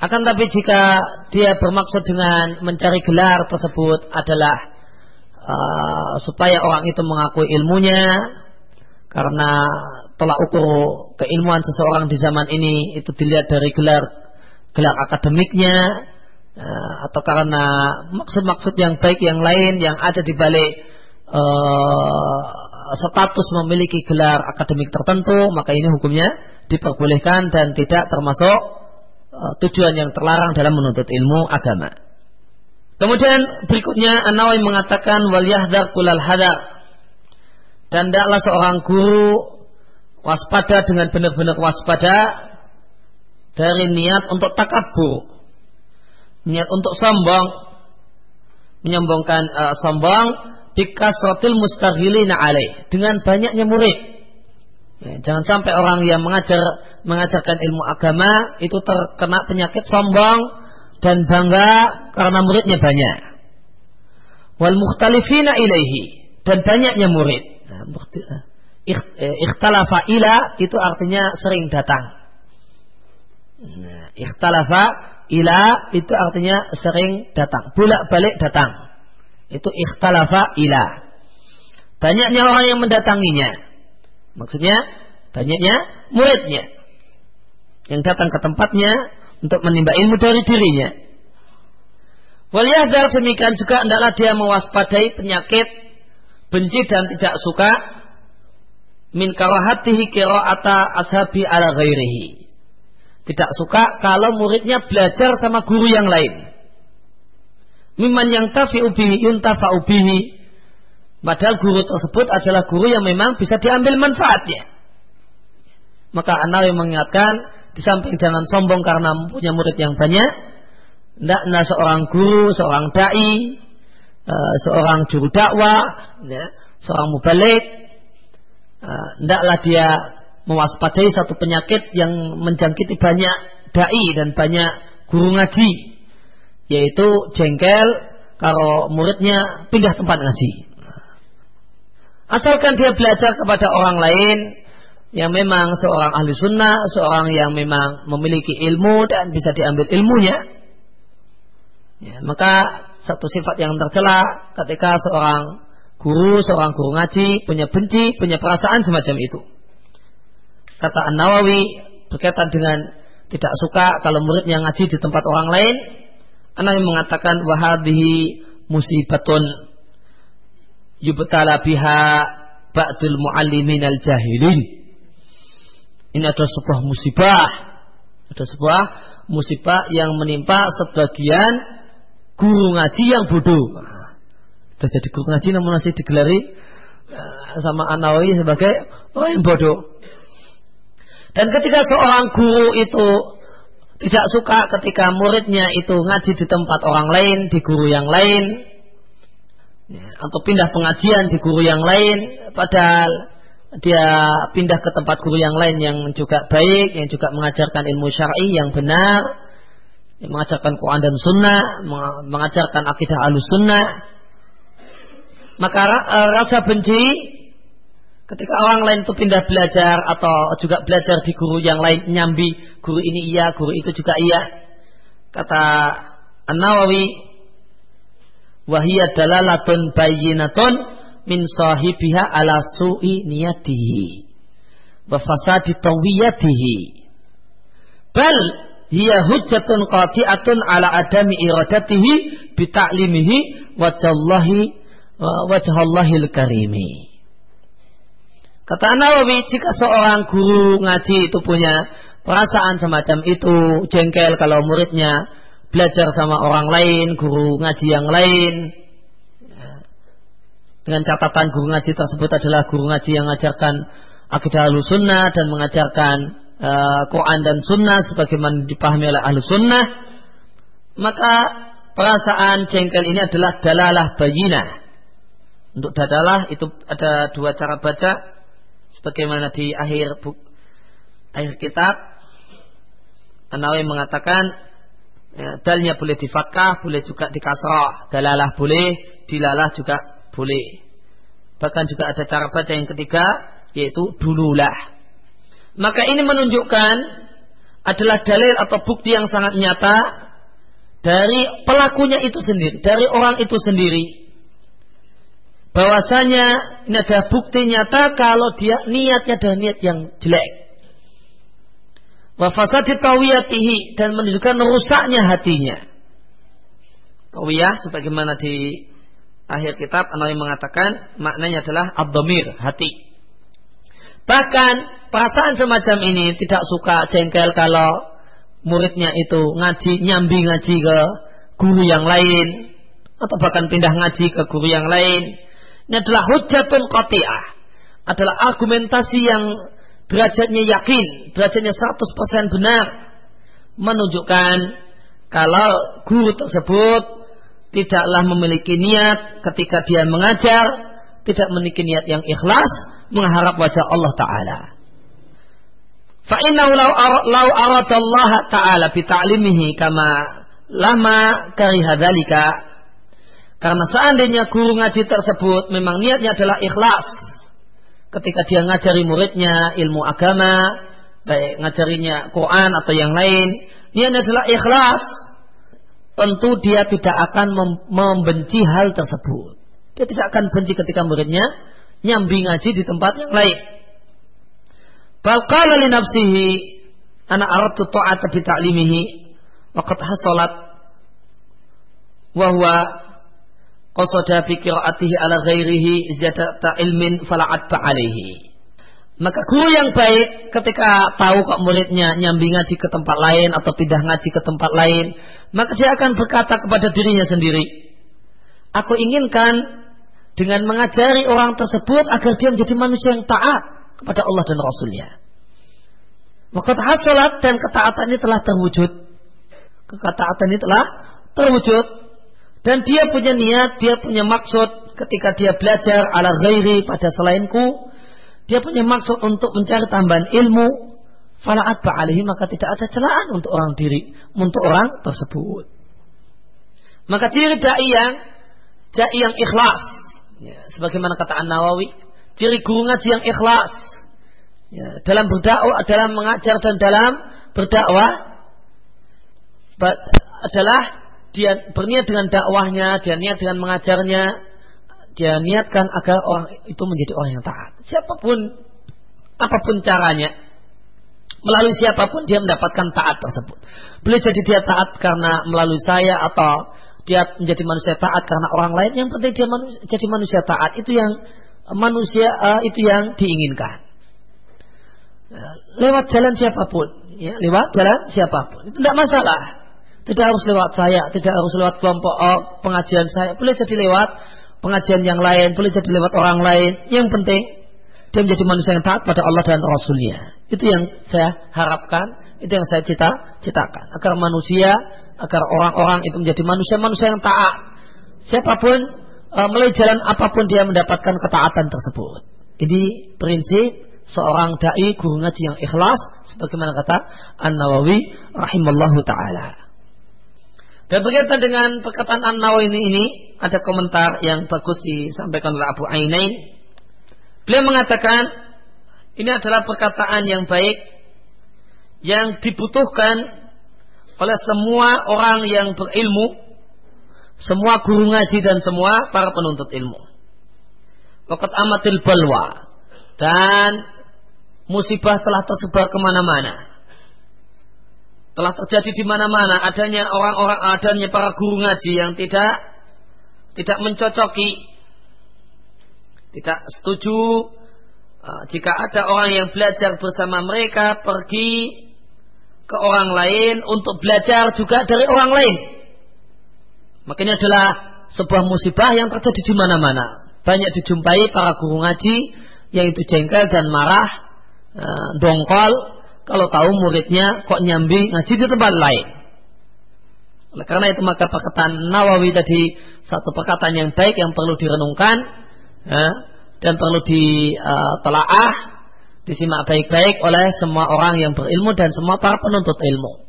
Akan tapi jika dia bermaksud dengan mencari gelar tersebut adalah uh, supaya orang itu mengakui ilmunya karena tolak ukur keilmuan seseorang di zaman ini itu dilihat dari gelar gelar akademiknya atau karena maksud-maksud yang baik yang lain yang ada di balik uh, status memiliki gelar akademik tertentu maka ini hukumnya diperbolehkan dan tidak termasuk Eh, tujuan yang terlarang dalam menuntut ilmu agama. Kemudian berikutnya An-Nawawi mengatakan wal yahdar kulal hadar. Dan tidaklah seorang guru waspada dengan benar-benar waspada dari niat untuk takabur. Niat untuk sombong. Menyombongkan uh, sombong bikasratil mustaghilina alaih. Dengan banyaknya murid Ya, jangan sampai orang yang mengajar mengajarkan ilmu agama itu terkena penyakit sombong dan bangga karena muridnya banyak. Wal mukhtalifina ilaihi dan banyaknya murid. Nah, eh, ikhtalafa ila itu artinya sering datang. Nah, ikhtalafa ila itu artinya sering datang, bolak-balik datang. Itu ikhtalafa ila. Banyaknya orang yang mendatanginya. Maksudnya banyaknya muridnya yang datang ke tempatnya untuk menimba ilmu dari dirinya. Waliyahdar demikian juga hendaklah dia mewaspadai penyakit benci dan tidak suka min karahatihi qira'ata ashabi ala ghairihi. Tidak suka kalau muridnya belajar sama guru yang lain. Miman yang tafi'u bihi yuntafa'u bihi Padahal guru tersebut adalah guru yang memang bisa diambil manfaatnya. Maka Anawi mengingatkan di samping jangan sombong karena mempunyai murid yang banyak, hendaknya seorang guru, seorang dai, uh, seorang juru dakwah, ya, seorang mubalik, hendaklah uh, dia mewaspadai satu penyakit yang menjangkiti banyak dai dan banyak guru ngaji, yaitu jengkel kalau muridnya pindah tempat ngaji. Asalkan dia belajar kepada orang lain yang memang seorang ahli sunnah, seorang yang memang memiliki ilmu dan bisa diambil ilmunya. Ya, maka satu sifat yang tercela ketika seorang guru, seorang guru ngaji punya benci, punya perasaan semacam itu. Kata An Nawawi berkaitan dengan tidak suka kalau muridnya ngaji di tempat orang lain. An mengatakan wahadihi musibatun yubtala biha ba'dul muallimin al jahilin. Ini adalah sebuah musibah. Ada sebuah musibah yang menimpa sebagian guru ngaji yang bodoh. Sudah jadi guru ngaji namun masih digelari eh, sama Anawi sebagai orang yang bodoh. Dan ketika seorang guru itu tidak suka ketika muridnya itu ngaji di tempat orang lain, di guru yang lain, ya, atau pindah pengajian di guru yang lain padahal dia pindah ke tempat guru yang lain yang juga baik yang juga mengajarkan ilmu syar'i yang benar mengajarkan Quran dan Sunnah, mengajarkan akidah alus Sunnah, maka eh, rasa benci ketika orang lain itu pindah belajar atau juga belajar di guru yang lain nyambi guru ini iya, guru itu juga iya. Kata An-Nawawi, wahiyya dalalatun bayyinatun min sahibiha ala su'i niyatihi wa fasadi tawiyatihi. Bal hiya hujjatun qati'atun ala adami iradatihi bita'limihi wajallahi wajhallahil karimi. Kata Nawawi, jika seorang guru ngaji itu punya perasaan semacam itu, jengkel kalau muridnya belajar sama orang lain, guru ngaji yang lain, dengan catatan guru ngaji tersebut adalah guru ngaji yang mengajarkan akidah sunnah dan mengajarkan uh, Quran dan sunnah sebagaimana dipahami oleh ahlu sunnah maka perasaan jengkel ini adalah dalalah bayinah. Untuk dadalah itu ada dua cara baca sebagaimana di akhir akhir kitab Anawi mengatakan ya, dalnya boleh difakkah, boleh juga dikasrah, dalalah boleh, dilalah juga boleh. Bahkan juga ada cara baca yang ketiga yaitu dululah. Maka ini menunjukkan adalah dalil atau bukti yang sangat nyata dari pelakunya itu sendiri, dari orang itu sendiri. Bahwasanya ini ada bukti nyata kalau dia niatnya adalah niat yang jelek. Wafasati tawiyatihi dan menunjukkan rusaknya hatinya. Tawiyah sebagaimana di akhir kitab Anawi mengatakan maknanya adalah abdomir hati. Bahkan perasaan semacam ini tidak suka jengkel kalau muridnya itu ngaji nyambi ngaji ke guru yang lain atau bahkan pindah ngaji ke guru yang lain. Ini adalah hujatun qati'ah. Adalah argumentasi yang derajatnya yakin, derajatnya 100% benar. Menunjukkan kalau guru tersebut tidaklah memiliki niat ketika dia mengajar, tidak memiliki niat yang ikhlas, mengharap wajah Allah Ta'ala. Fa'innahu lau Allah Ta'ala bita'limihi kama lama karihadhalika. Karena seandainya guru ngaji tersebut memang niatnya adalah ikhlas. Ketika dia ngajari muridnya ilmu agama, baik ngajarinya Quran atau yang lain, niatnya adalah ikhlas. Tentu dia tidak akan membenci hal tersebut. Dia tidak akan benci ketika muridnya nyambi ngaji di tempat yang lain. Balqala li nafsihi ana aradtu ta'ata bi ta'limihi wa qad hasalat wa huwa qasada bi qira'atihi ala ghairihi ziyadata ilmin alaihi. Maka guru yang baik ketika tahu kok muridnya nyambi ngaji ke tempat lain atau pindah ngaji ke tempat lain, maka dia akan berkata kepada dirinya sendiri, Aku inginkan dengan mengajari orang tersebut agar dia menjadi manusia yang taat kepada Allah dan Rasulnya. Maka hasolat dan ketaatan ini telah terwujud. Ketaatan ini telah terwujud. Dan dia punya niat, dia punya maksud ketika dia belajar ala ghairi pada selainku. Dia punya maksud untuk mencari tambahan ilmu. Falaat ba'alihi maka tidak ada celaan untuk orang diri, untuk orang tersebut. Maka ciri da'i yang, da'i yang ikhlas Ya, sebagaimana kata An Nawawi, ciri guru ngaji yang ikhlas ya, dalam berdakwah, dalam mengajar dan dalam berdakwah adalah dia berniat dengan dakwahnya, dia niat dengan mengajarnya, dia niatkan agar orang itu menjadi orang yang taat. Siapa pun, apa pun caranya, melalui siapa pun dia mendapatkan taat tersebut. Boleh jadi dia taat karena melalui saya atau dia menjadi manusia taat karena orang lain. Yang penting dia manusia, jadi manusia taat. Itu yang manusia uh, itu yang diinginkan. Ya, lewat jalan siapa pun ya lewat jalan siapa pun. Itu tidak masalah tidak harus lewat saya tidak harus lewat kelompok oh, pengajian saya boleh jadi lewat pengajian yang lain boleh jadi lewat orang lain yang penting dia menjadi manusia yang taat pada Allah dan Rasulnya itu yang saya harapkan itu yang saya cita citakan agar manusia agar orang-orang itu menjadi manusia-manusia yang taat. Siapa pun e, melalui jalan apa pun dia mendapatkan ketaatan tersebut. Ini prinsip seorang dai guru ngaji yang ikhlas sebagaimana kata An Nawawi rahimallahu taala. Dan berkaitan dengan perkataan An-Nawawi ini, ini ada komentar yang bagus disampaikan oleh Abu Ainain. Beliau mengatakan ini adalah perkataan yang baik yang dibutuhkan oleh semua orang yang berilmu, semua guru ngaji dan semua para penuntut ilmu. Wakat amatil balwa dan musibah telah tersebar ke mana-mana telah terjadi di mana-mana. Adanya orang-orang adanya para guru ngaji yang tidak tidak mencocoki. Tidak setuju uh, jika ada orang yang belajar bersama mereka pergi ke orang lain untuk belajar juga dari orang lain. Makanya adalah sebuah musibah yang terjadi di mana-mana. Banyak dijumpai para guru ngaji yang itu jengkel dan marah uh, dongkol kalau tahu muridnya kok nyambi ngaji di tempat lain. Oleh karena itu maka perkataan Nawawi tadi satu perkataan yang baik yang perlu direnungkan ya, dan perlu ditelaah, disimak baik-baik oleh semua orang yang berilmu dan semua para penuntut ilmu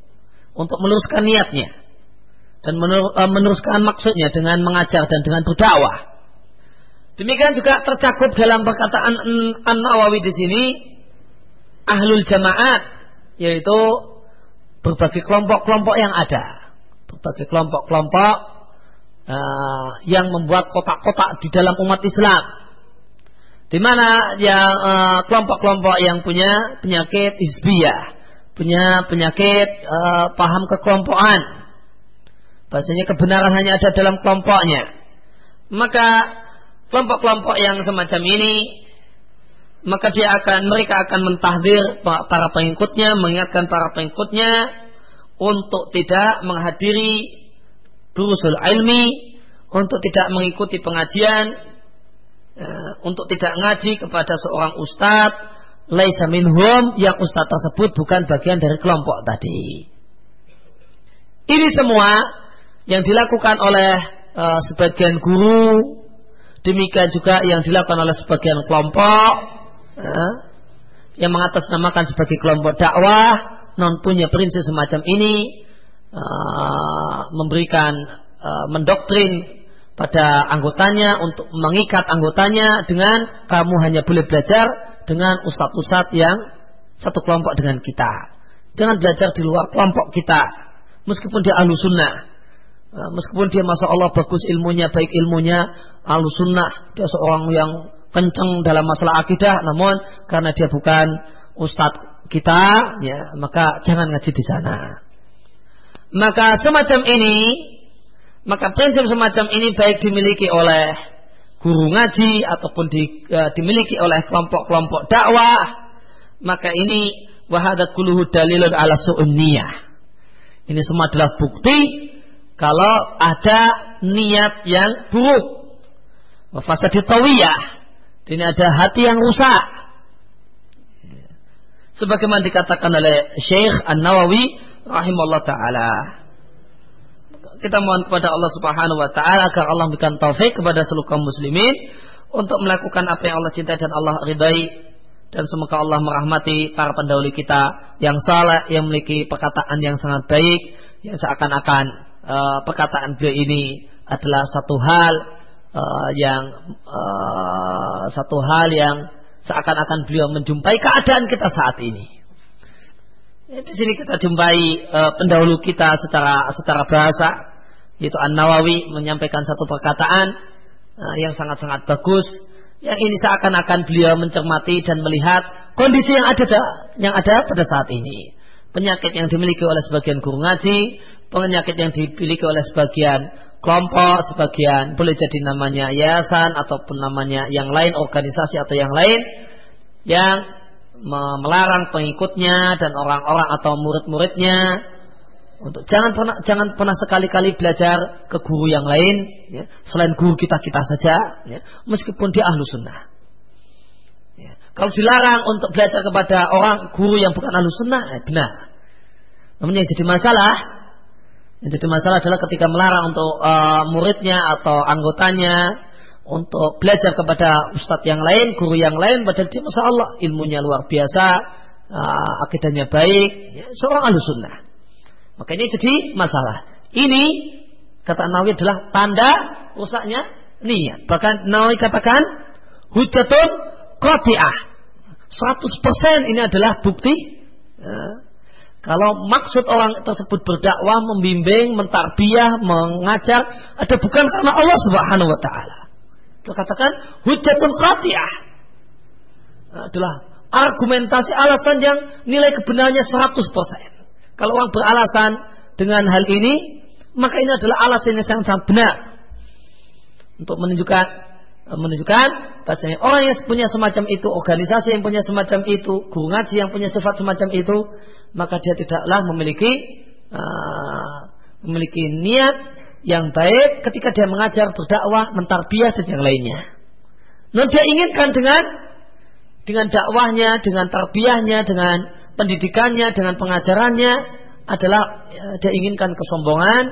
untuk meluruskan niatnya dan e, meneruskan maksudnya dengan mengajar dan dengan berdakwah. Demikian juga tercakup dalam perkataan An Nawawi di sini ahlul jamaat yaitu berbagai kelompok-kelompok yang ada. Berbagai kelompok-kelompok uh, yang membuat kotak-kotak di dalam umat Islam. Di mana yang uh, kelompok-kelompok yang punya penyakit isbiyah punya penyakit uh, paham kekelompokan. Bahasanya kebenaran hanya ada dalam kelompoknya. Maka kelompok-kelompok yang semacam ini maka dia akan mereka akan mentahdir para pengikutnya, mengingatkan para pengikutnya untuk tidak menghadiri durusul ilmi, untuk tidak mengikuti pengajian, ya, untuk tidak ngaji kepada seorang ustadz, laisa minhum yang ustadz tersebut bukan bagian dari kelompok tadi. Ini semua yang dilakukan oleh uh, sebagian guru, demikian juga yang dilakukan oleh sebagian kelompok, ya, yang mengatasnamakan sebagai kelompok dakwah non punya prinsip semacam ini uh, memberikan uh, mendoktrin pada anggotanya untuk mengikat anggotanya dengan kamu hanya boleh belajar dengan ustadz-ustadz yang satu kelompok dengan kita. Jangan belajar di luar kelompok kita. Meskipun dia ahlu sunnah. Uh, meskipun dia masya Allah bagus ilmunya, baik ilmunya, ahlu sunnah. Dia seorang yang kenceng dalam masalah akidah, namun karena dia bukan ustadz kita, ya maka jangan ngaji di sana. Maka semacam ini, maka prinsip semacam ini baik dimiliki oleh guru ngaji ataupun di, e, dimiliki oleh kelompok-kelompok dakwah, maka ini wahadat kuluhu dalilun ala su'unniyah. Ini semua adalah bukti kalau ada niat yang buruk. Wafasaditawiyah ini ada hati yang rusak. Sebagaimana dikatakan oleh Syekh An-Nawawi rahimahullah taala. Kita mohon kepada Allah Subhanahu wa taala agar Allah memberikan taufik kepada seluruh kaum muslimin untuk melakukan apa yang Allah cintai dan Allah ridai dan semoga Allah merahmati para pendahulu kita yang salah yang memiliki perkataan yang sangat baik yang seakan-akan uh, perkataan beliau ini adalah satu hal uh, yang uh, satu hal yang seakan-akan beliau menjumpai keadaan kita saat ini. Ya, di sini kita jumpai uh, pendahulu kita secara secara bahasa, yaitu An Nawawi menyampaikan satu perkataan uh, yang sangat-sangat bagus. Yang ini seakan-akan beliau mencermati dan melihat kondisi yang ada yang ada pada saat ini. Penyakit yang dimiliki oleh sebagian guru ngaji, penyakit yang dimiliki oleh sebagian kelompok, sebagian boleh jadi namanya yayasan ataupun namanya yang lain, organisasi atau yang lain yang melarang pengikutnya dan orang-orang atau murid-muridnya untuk jangan pernah jangan pernah sekali-kali belajar ke guru yang lain ya, selain guru kita kita saja ya, meskipun dia ahlu sunnah ya. kalau dilarang untuk belajar kepada orang guru yang bukan ahlu sunnah ya, benar namun yang jadi masalah yang jadi masalah adalah ketika melarang untuk uh, muridnya atau anggotanya untuk belajar kepada ustadz yang lain, guru yang lain, padahal dia masya Allah ilmunya luar biasa, uh, akidahnya baik, ya, seorang ahlu sunnah. Maka ini jadi masalah. Ini kata Nawawi adalah tanda rusaknya niat. Bahkan Nawawi katakan hujatun qati'ah. 100% ini adalah bukti ya, kalau maksud orang tersebut berdakwah, membimbing, mentarbiyah, mengajar, ada bukan karena Allah Subhanahu wa taala. Dia katakan hujatun qati'ah. Adalah argumentasi alasan yang nilai kebenarannya 100%. Kalau orang beralasan dengan hal ini, maka ini adalah alasan yang sangat benar untuk menunjukkan menunjukkan bahasanya orang yang punya semacam itu, organisasi yang punya semacam itu, guru ngaji yang punya sifat semacam itu, maka dia tidaklah memiliki uh, memiliki niat yang baik ketika dia mengajar, berdakwah, mentarbiyah dan yang lainnya. Non dia inginkan dengan dengan dakwahnya, dengan tarbiyahnya, dengan pendidikannya, dengan pengajarannya adalah uh, dia inginkan kesombongan,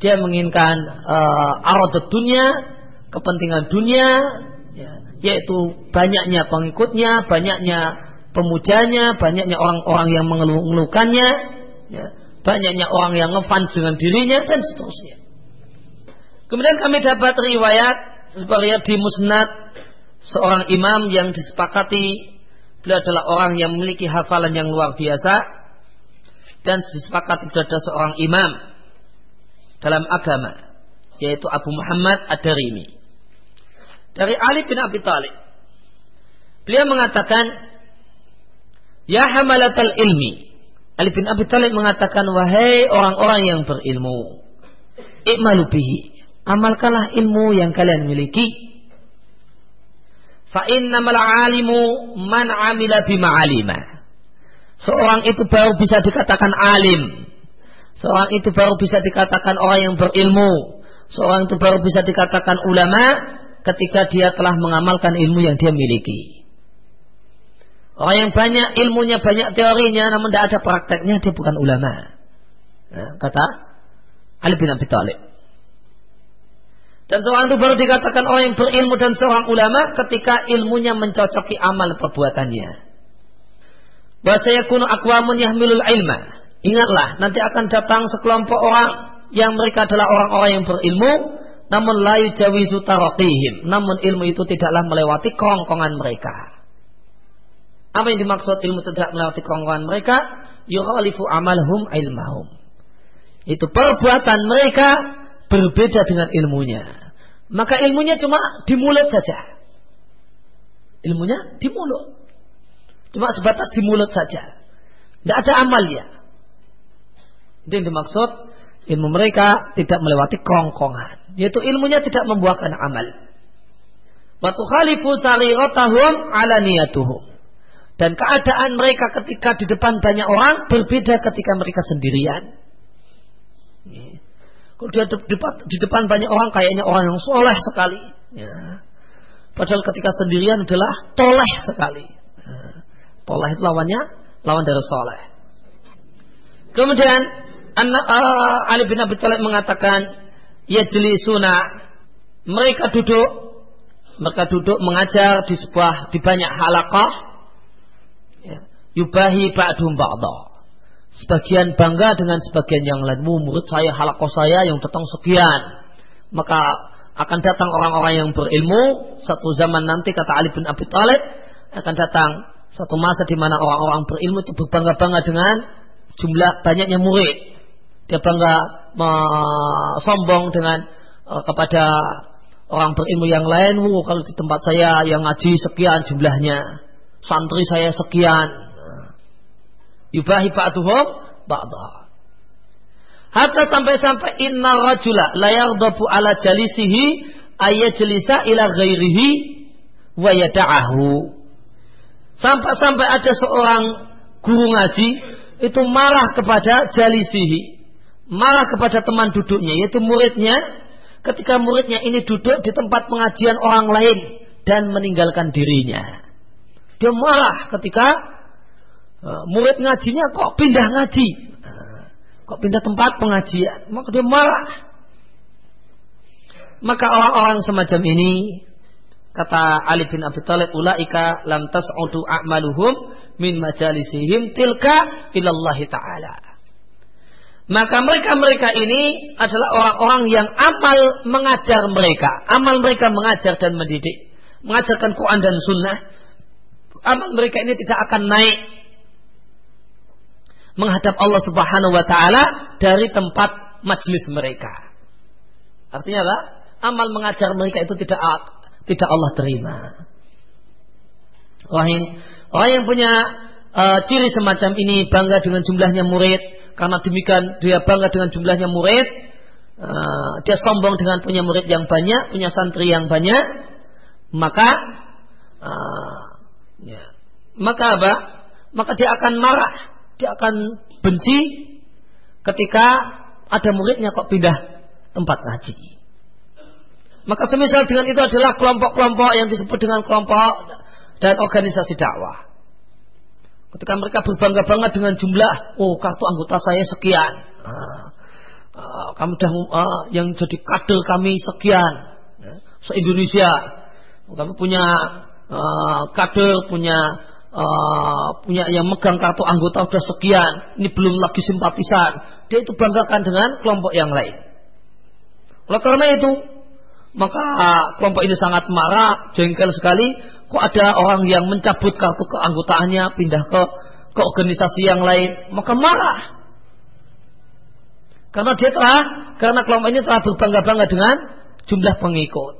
dia menginginkan uh, dunia, kepentingan dunia, ya, yaitu banyaknya pengikutnya, banyaknya pemujanya, banyaknya orang-orang yang mengeluhkannya, ya, banyaknya orang yang ngefans dengan dirinya dan seterusnya. Kemudian kami dapat riwayat sebagai di musnad seorang imam yang disepakati beliau adalah orang yang memiliki hafalan yang luar biasa dan disepakati beliau adalah seorang imam dalam agama yaitu Abu Muhammad Ad-Darimi dari Ali bin Abi Thalib. Beliau mengatakan, Ya hamalatal ilmi. Ali bin Abi Thalib mengatakan, wahai orang-orang yang berilmu, ikmalu bihi. Amalkanlah ilmu yang kalian miliki. Fa innamal alimu man amila bima alima. Seorang itu baru bisa dikatakan alim. Seorang itu baru bisa dikatakan orang yang berilmu. Seorang itu baru bisa dikatakan ulama ketika dia telah mengamalkan ilmu yang dia miliki. Orang yang banyak ilmunya, banyak teorinya, namun tidak ada prakteknya, dia bukan ulama. Ya, kata Ali bin Abi Thalib. Dan seorang itu baru dikatakan orang yang berilmu dan seorang ulama ketika ilmunya mencocoki amal perbuatannya. Bahasanya kuno akwamun yahmilul ilma. Ingatlah, nanti akan datang sekelompok orang yang mereka adalah orang-orang yang berilmu, namun layu jawizu taraqihim. Namun ilmu itu tidaklah melewati kerongkongan mereka. Apa yang dimaksud ilmu tidak melewati kerongkongan mereka? Yukhalifu amalhum ilmahum. Itu perbuatan mereka berbeda dengan ilmunya. Maka ilmunya cuma di mulut saja. Ilmunya di mulut. Cuma sebatas di mulut saja. Tidak ada amalnya. Itu yang dimaksud ilmu mereka tidak melewati kerongkongan yaitu ilmunya tidak membuahkan amal. Ala. Dan keadaan mereka ketika di depan banyak orang berbeda ketika mereka sendirian. Kalau dia di depan, di depan banyak orang kayaknya orang yang soleh sekali. Ya. Padahal ketika sendirian adalah toleh sekali. Ya. Toleh itu lawannya lawan dari soleh. Kemudian anak, uh, Ali bin Abi Thalib mengatakan yajlisuna. Mereka duduk. Mereka duduk mengajar di sebuah di banyak halaqah. Ya, yubahi ba'dhum ba'dha. Sebagian bangga dengan sebagian yang lain. Murid saya halaqah saya yang datang sekian. Maka akan datang orang-orang yang berilmu. Satu zaman nanti kata Ali bin Abi Thalib akan datang satu masa di mana orang-orang berilmu itu berbangga-bangga dengan jumlah banyaknya murid dia bangga sombong dengan uh, kepada orang berilmu yang lain. Wuh, kalau di tempat saya yang ngaji sekian jumlahnya, santri saya sekian. Yubahi ba'duhum ba'dah. Hatta sampai-sampai inna rajula la yaghdabu ala jalisihi jelisa ila ghairihi wa yada'ahu. Sampai-sampai ada seorang guru ngaji itu marah kepada jalisihi marah kepada teman duduknya yaitu muridnya ketika muridnya ini duduk di tempat pengajian orang lain dan meninggalkan dirinya. Dia marah ketika uh, murid ngajinya kok pindah ngaji. Uh, kok pindah tempat pengajian. Maka dia marah. Maka orang-orang semacam ini kata Ali bin Abi Thalib ulaika lam tas'udu a'maluhum min majalisihim tilka ilallahi ta'ala maka mereka-mereka ini adalah orang-orang yang amal mengajar mereka. Amal mereka mengajar dan mendidik. Mengajarkan Quran dan Sunnah. Amal mereka ini tidak akan naik menghadap Allah Subhanahu wa taala dari tempat majlis mereka. Artinya apa? Amal mengajar mereka itu tidak tidak Allah terima. Orang yang, punya uh, ciri semacam ini bangga dengan jumlahnya murid, karena demikian dia bangga dengan jumlahnya murid, uh, dia sombong dengan punya murid yang banyak, punya santri yang banyak, maka uh, ya, maka apa? Maka dia akan marah, dia akan benci ketika ada muridnya kok pindah tempat ngaji. Maka semisal dengan itu adalah kelompok-kelompok yang disebut dengan kelompok dan organisasi dakwah. Ketika mereka berbangga-bangga dengan jumlah, oh kartu anggota saya sekian. Uh, uh, kamu dah uh, yang jadi kader kami sekian ya, se Indonesia. Kami punya kader, punya punya yang megang kartu anggota sudah sekian. Ini belum lagi simpatisan. Dia itu banggakan dengan kelompok yang lain. Oleh karena itu, maka kelompok ini sangat marah, jengkel sekali Kok ada orang yang mencabut kartu keanggotaannya, pindah ke ke organisasi yang lain, maka marah. Karena dia telah, karena kelompok ini telah berbangga-bangga dengan jumlah pengikut.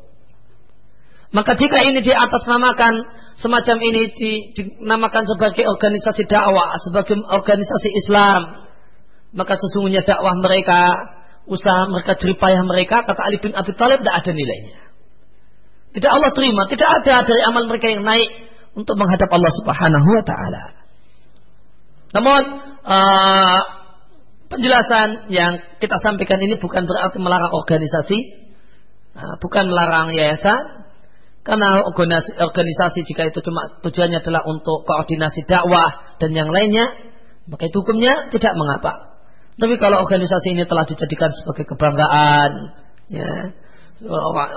Maka jika ini di atas namakan semacam ini di, dinamakan sebagai organisasi dakwah, sebagai organisasi Islam, maka sesungguhnya dakwah mereka, usaha mereka, jeripayah mereka, kata Ali bin Abi Thalib tidak ada nilainya. Tidak Allah terima, tidak ada dari amal mereka yang naik untuk menghadap Allah Subhanahu wa taala. Namun uh, penjelasan yang kita sampaikan ini bukan berarti melarang organisasi, uh, bukan melarang yayasan, karena organisasi, organisasi jika itu cuma tujuannya adalah untuk koordinasi dakwah dan yang lainnya, maka itu hukumnya tidak mengapa. Tapi kalau organisasi ini telah dijadikan sebagai kebanggaan, ya,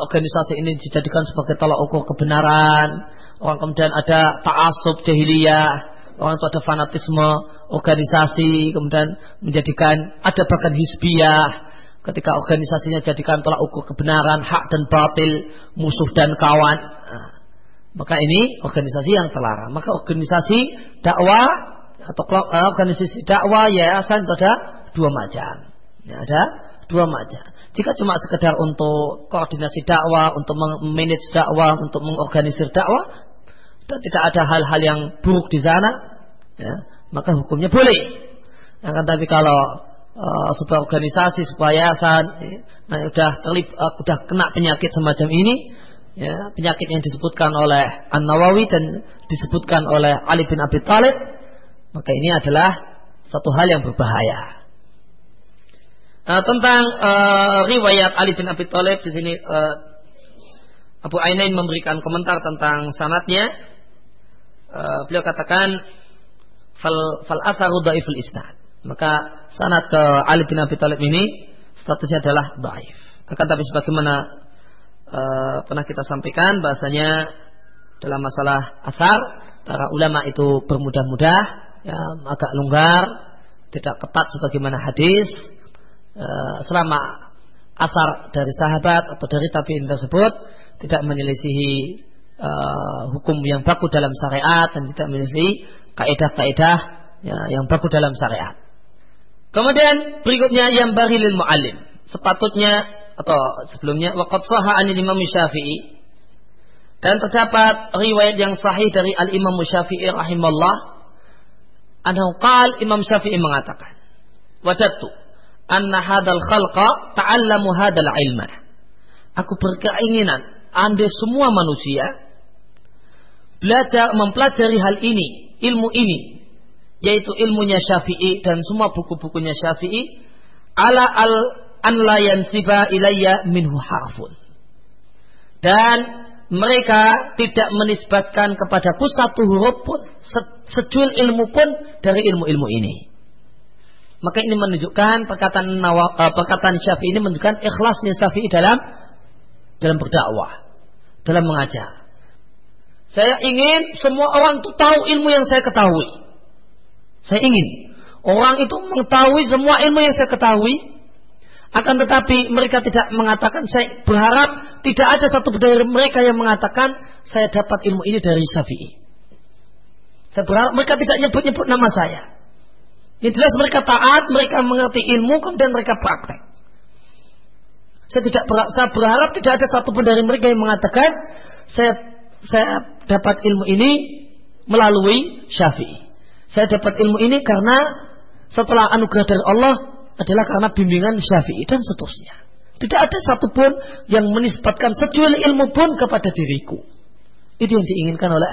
organisasi ini dijadikan sebagai tolak ukur kebenaran, orang kemudian ada ta'asub jahiliyah, orang itu ada fanatisme organisasi, kemudian menjadikan ada bahkan hisbiyah, ketika organisasinya jadikan tolak ukur kebenaran, hak dan batil, musuh dan kawan. Nah, maka ini organisasi yang terlarang. Maka organisasi dakwah atau eh, organisasi dakwah yayasan itu ada dua macam. Ya, ada dua macam. Jika cuma sekedar untuk koordinasi dakwah, untuk memanage dakwah, untuk mengorganisir dakwah, tidak ada hal-hal yang buruk di sana, ya, maka hukumnya boleh. Akan tapi kalau uh, sebuah organisasi, sebuah yayasan, ya, nah sudah terlip, uh, sudah kena penyakit semacam ini, ya, penyakit yang disebutkan oleh An Nawawi dan disebutkan oleh Ali bin Abi Thalib, maka ini adalah satu hal yang berbahaya. Uh, tentang uh, riwayat Ali bin Abi Thalib di sini uh, Abu Ainain memberikan komentar tentang sanatnya. Uh, beliau katakan fal fal asaru dhaiful isnad. Maka sanad ke Ali bin Abi Thalib ini statusnya adalah dhaif. Akan tapi sebagaimana uh, pernah kita sampaikan bahasanya dalam masalah asar para ulama itu bermudah-mudah ya agak longgar tidak ketat sebagaimana hadis Eh, selama asar dari sahabat atau dari tabiin tersebut tidak menyelisihi uh, hukum yang baku dalam syariat dan tidak menyelisihi kaidah-kaidah ya, yang baku dalam syariat. Kemudian berikutnya yang barilil mu'alim. Sepatutnya atau sebelumnya waqad saha anil Imam Syafi'i dan terdapat riwayat yang sahih dari Al Imam Syafi'i rahimallah anhu qal Imam Syafi'i mengatakan wajadtu anna hadal khalqa ta'allamu hadal ilma. Aku berkeinginan anda semua manusia belajar mempelajari hal ini, ilmu ini, yaitu ilmunya Syafi'i dan semua buku-bukunya Syafi'i ala al an la yansiba ilayya minhu harfun. Dan mereka tidak menisbatkan kepadaku satu huruf pun, sejul ilmu pun dari ilmu-ilmu ini. Maka ini menunjukkan perkataan Nawa, uh, perkataan Syafi'i ini menunjukkan ikhlasnya Syafi'i dalam dalam berdakwah, dalam mengajar. Saya ingin semua orang itu tahu ilmu yang saya ketahui. Saya ingin Orang itu mengetahui semua ilmu yang saya ketahui, akan tetapi mereka tidak mengatakan, saya berharap tidak ada satu dari mereka yang mengatakan saya dapat ilmu ini dari Syafi'i. Saya berharap mereka tidak nyebut-nyebut nama saya. Yang jelas mereka taat, mereka mengerti ilmu, kemudian mereka praktek. Saya tidak berharap, saya berharap tidak ada satu pun dari mereka yang mengatakan saya saya dapat ilmu ini melalui Syafi'i. Saya dapat ilmu ini karena setelah anugerah dari Allah adalah karena bimbingan Syafi'i dan seterusnya. Tidak ada satupun yang menisbatkan sejual ilmu pun kepada diriku. Itu yang diinginkan oleh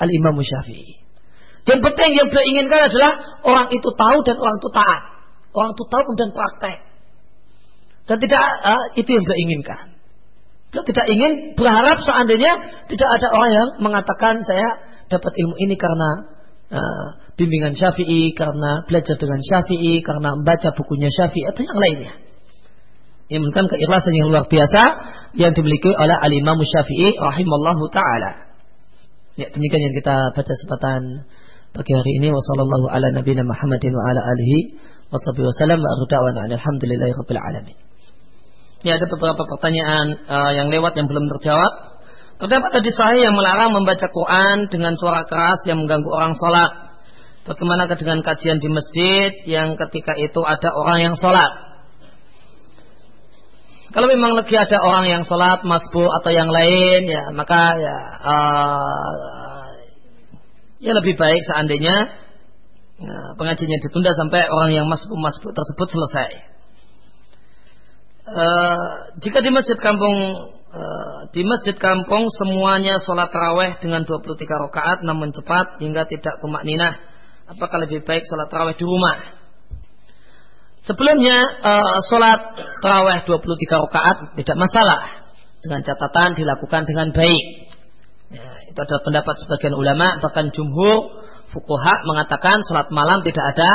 Al-Imam Syafi'i. Yang penting yang beliau inginkan adalah orang itu tahu dan orang itu taat. Orang itu tahu kemudian praktek. Dan tidak uh, itu yang beliau inginkan. Beliau tidak ingin berharap seandainya tidak ada orang yang mengatakan saya dapat ilmu ini karena uh, bimbingan Syafi'i, karena belajar dengan Syafi'i, karena membaca bukunya Syafi'i atau yang lainnya. Yang menunjukkan keikhlasan yang luar biasa yang dimiliki oleh Al-Imam Syafi'i rahimallahu taala. Ya, demikian yang kita baca sepatan pagi hari ini wasallallahu ala nabiyina Muhammadin wa ala alihi wasallam wa ardawana alhamdulillahi rabbil alamin. Ya ada beberapa pertanyaan uh, yang lewat yang belum terjawab. Terdapat hadis sahih yang melarang membaca Quran dengan suara keras yang mengganggu orang sholat. Bagaimana dengan kajian di masjid yang ketika itu ada orang yang sholat? Kalau memang lagi ada orang yang sholat, masbu atau yang lain, ya maka ya uh, ya lebih baik seandainya nah, pengajiannya ditunda sampai orang yang masuk tersebut selesai. Uh, jika di masjid kampung uh, di masjid kampung semuanya sholat taraweh dengan 23 rakaat namun cepat hingga tidak tumak apakah lebih baik sholat taraweh di rumah? Sebelumnya uh, sholat taraweh 23 rakaat tidak masalah dengan catatan dilakukan dengan baik. Ya, itu adalah pendapat sebagian ulama, bahkan jumhur fukuha mengatakan sholat malam tidak ada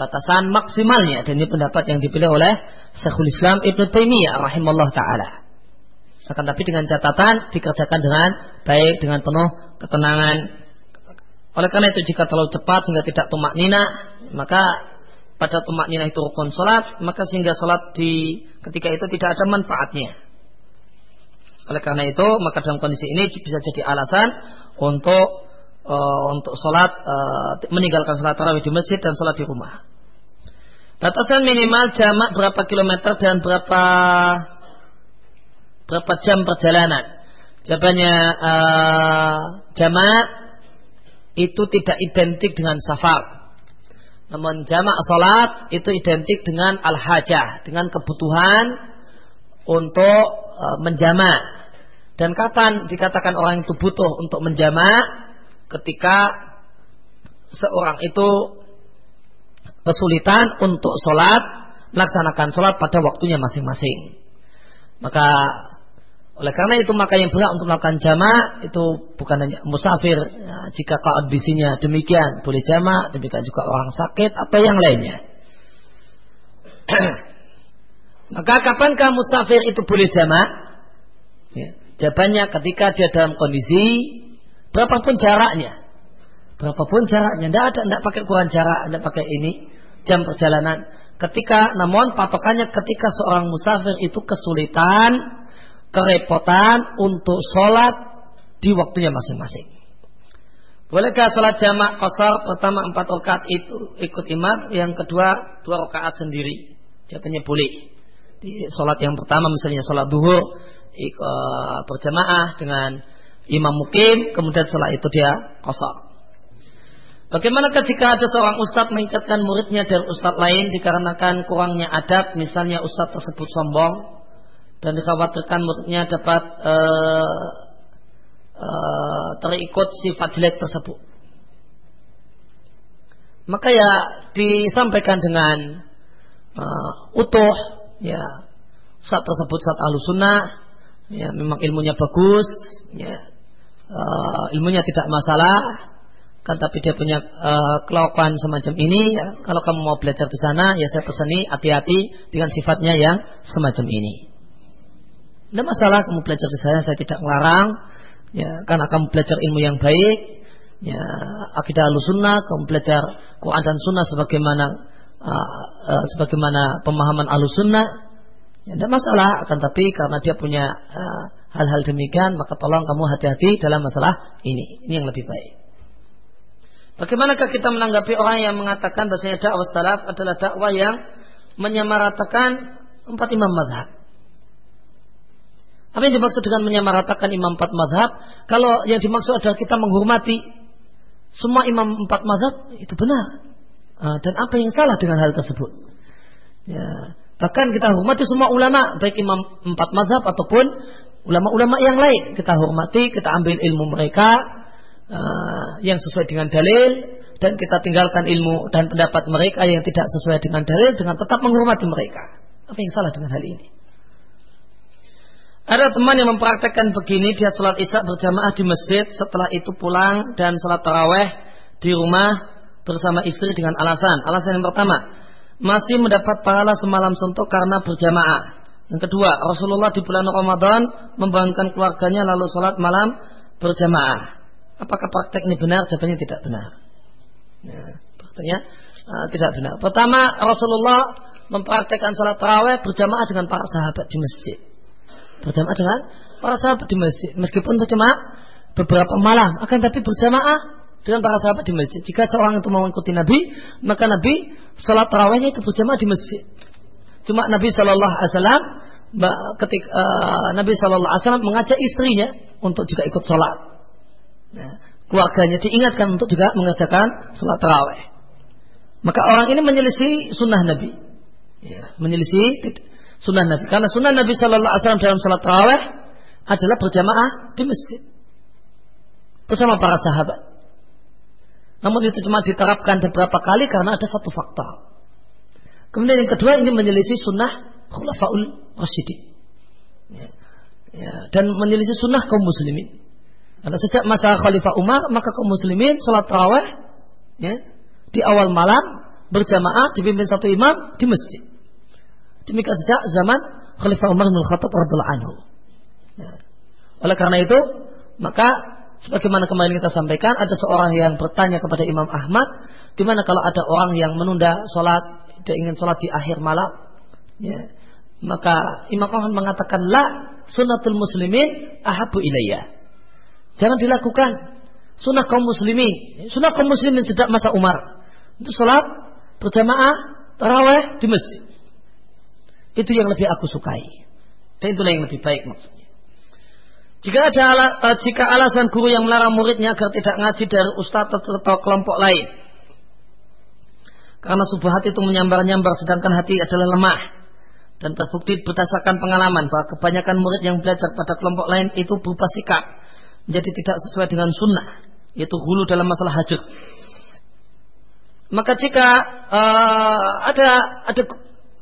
batasan maksimalnya. Dan ini pendapat yang dipilih oleh Syekhul Islam Ibn Taimiyah rahimahullah ta'ala. Akan tapi dengan catatan dikerjakan dengan baik, dengan penuh ketenangan. Oleh karena itu jika terlalu cepat sehingga tidak tumak nina, maka pada tumak nina itu rukun sholat, maka sehingga sholat di ketika itu tidak ada manfaatnya. Oleh karena itu, maka dalam kondisi ini bisa jadi alasan untuk uh, untuk sholat uh, meninggalkan sholat tarawih di masjid dan sholat di rumah. Batasan minimal jamak berapa kilometer dan berapa berapa jam perjalanan. Jawabannya uh, jamak itu tidak identik dengan safar. Namun jamak sholat itu identik dengan al-hajah, dengan kebutuhan untuk uh, menjamak dan kapan dikatakan orang itu butuh untuk menjamak? Ketika seorang itu kesulitan untuk sholat, melaksanakan sholat pada waktunya masing-masing. Maka oleh karena itu maka yang berhak untuk melakukan jamak itu bukan hanya musafir. Ya, jika kondisinya demikian boleh jamak, demikian juga orang sakit atau yang lainnya. maka kapankah musafir itu boleh jamak? Ya. Jawabannya ketika dia dalam kondisi berapapun jaraknya. Berapapun jaraknya. Tidak ada, tidak pakai ukuran jarak, tidak pakai ini. Jam perjalanan. Ketika, namun patokannya ketika seorang musafir itu kesulitan, kerepotan untuk sholat di waktunya masing-masing. Bolehkah sholat jamak kosar pertama empat rakaat itu ikut imam, yang kedua dua rakaat sendiri? Jawabannya boleh. Di sholat yang pertama misalnya sholat duhur, berjamaah dengan imam mukim, kemudian setelah itu dia kosong. Bagaimana jika ada seorang ustadz mengikatkan muridnya dari ustadz lain dikarenakan kurangnya adab, misalnya ustadz tersebut sombong dan dikhawatirkan muridnya dapat uh, uh, terikut sifat jelek tersebut. Maka ya disampaikan dengan uh, utuh, ya saat tersebut saat ahlu sunnah. Ya memang ilmunya bagus, ya uh, ilmunya tidak masalah, kan tapi dia punya uh, kelakuan semacam ini, ya, kalau kamu mau belajar di sana, ya saya pesani hati-hati dengan sifatnya yang semacam ini. Tidak masalah kamu belajar di sana, saya tidak melarang, ya karena kamu belajar ilmu yang baik, ya, akidah sunnah, kamu belajar Quran dan sunnah sebagaimana uh, uh, sebagaimana pemahaman sunnah. Ya, tidak masalah, akan tapi karena dia punya uh, hal-hal demikian, maka tolong kamu hati-hati dalam masalah ini. Ini yang lebih baik. Bagaimanakah kita menanggapi orang yang mengatakan bahasanya dakwah salaf adalah dakwah yang menyamaratakan empat imam madhab? Apa yang dimaksud dengan menyamaratakan imam empat madhab? Kalau yang dimaksud adalah kita menghormati semua imam empat madhab, itu benar. Ah, dan apa yang salah dengan hal tersebut? Ya. Bahkan kita hormati semua ulama, baik imam empat madhab ataupun ulama-ulama yang lain. Kita hormati, kita ambil ilmu mereka, uh, yang sesuai dengan dalil dan kita tinggalkan ilmu dan pendapat mereka yang tidak sesuai dengan dalil dengan tetap menghormati mereka. Apa yang salah dengan hal ini? Ada teman yang mempraktekkan begini dia sholat isya berjamaah di masjid setelah itu pulang dan sholat taraweh di rumah bersama istri dengan alasan. Alasan yang pertama, masih mendapat pahala semalam suntuk karena berjamaah. Yang kedua, Rasulullah di bulan Ramadan membangunkan keluarganya lalu sholat malam berjamaah. Apakah praktek ini benar? Jawabannya tidak benar. Uh, tidak benar. Pertama, Rasulullah mempraktekkan salat taraweh berjamaah dengan para sahabat di masjid. Berjamaah dengan para sahabat di masjid. Meskipun itu cuma beberapa malam, akan tapi berjamaah dengan para sahabat di masjid. Jika seorang itu mau mengikuti Nabi, maka Nabi salat tarawehnya itu berjamaah di masjid. Cuma Nabi Shallallahu Alaihi Wasallam ketika uh, Nabi Shallallahu Alaihi Wasallam mengajak istrinya untuk juga ikut sholat. Ya, keluarganya diingatkan untuk juga mengerjakan sholat taraweh. Maka orang ini menyelisih sunnah Nabi. Ya, menyelisih sunnah Nabi. Karena sunnah Nabi Shallallahu Alaihi Wasallam dalam sholat taraweh adalah berjamaah di masjid bersama para sahabat. Namun itu cuma diterapkan beberapa kali karena ada satu faktor. Kemudian yang kedua ini menyelisih sunnah khulafaul rasyidin. Ya. Ya. Dan menyelisih sunnah kaum muslimin. Karena sejak masa Khalifah Umar maka kaum muslimin salat tarawih ya, di awal malam berjamaah dipimpin satu imam di masjid. Demikian sejak zaman Khalifah Umar bin Khattab radhiallahu anhu. Ya. Oleh karena itu maka sebagaimana kemarin kita sampaikan ada seorang yang bertanya kepada Imam Ahmad di mana kalau ada orang yang menunda sholat dia ingin sholat di akhir malam ya, maka Imam Ahmad mengatakan la sunnatul muslimin ahabu ilayya Jangan dilakukan. Sunnah kaum muslimin. Sunnah kaum muslimin sejak masa Umar. Itu sholat berjamaah taraweh di masjid. Itu yang lebih aku sukai. Dan itulah yang lebih baik maksudnya. Jika ada ala, uh, jika alasan guru yang melarang muridnya agar tidak ngaji dari ustadz atau kelompok lain, karena subhat itu menyambar-nyambar sedangkan hati adalah lemah. Dan terbukti berdasarkan pengalaman bahwa kebanyakan murid yang belajar pada kelompok lain itu berupa sikap jadi tidak sesuai dengan sunnah yaitu hulu dalam masalah hajat maka jika uh, ada ada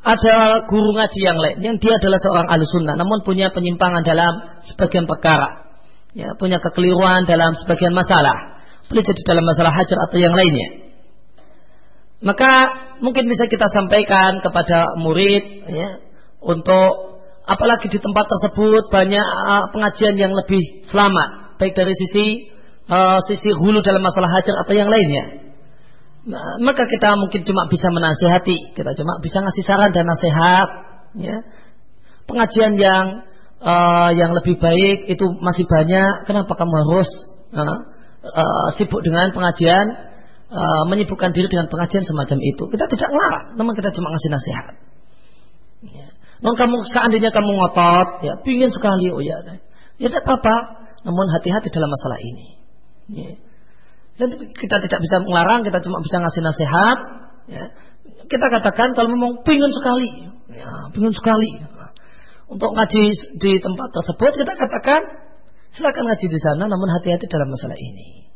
ada guru ngaji yang lain. Yang dia adalah seorang ahli sunnah namun punya penyimpangan dalam sebagian perkara. Ya punya kekeliruan dalam sebagian masalah. Boleh jadi dalam masalah hajar atau yang lainnya. Maka mungkin bisa kita sampaikan kepada murid ya untuk apalagi di tempat tersebut banyak uh, pengajian yang lebih selamat. Baik dari sisi uh, sisi hulu dalam masalah hajar atau yang lainnya maka kita mungkin cuma bisa menasihati kita cuma bisa ngasih saran dan nasihat ya pengajian yang uh, yang lebih baik itu masih banyak kenapa kamu harus uh, uh, sibuk dengan pengajian uh, menyibukkan diri dengan pengajian semacam itu kita tidak ngelarang namun kita cuma ngasih nasihat ya. Non kamu seandainya kamu ngotot, ya pingin sekali, oh ya, ya tidak apa-apa. Namun hati-hati dalam masalah ini. Ya. Dan kita tidak bisa melarang, kita cuma bisa ngasih nasihat. Ya. Kita katakan kalau memang pingin sekali, ya, pingin sekali untuk ngaji di tempat tersebut, kita katakan silakan ngaji di sana, namun hati-hati dalam masalah ini.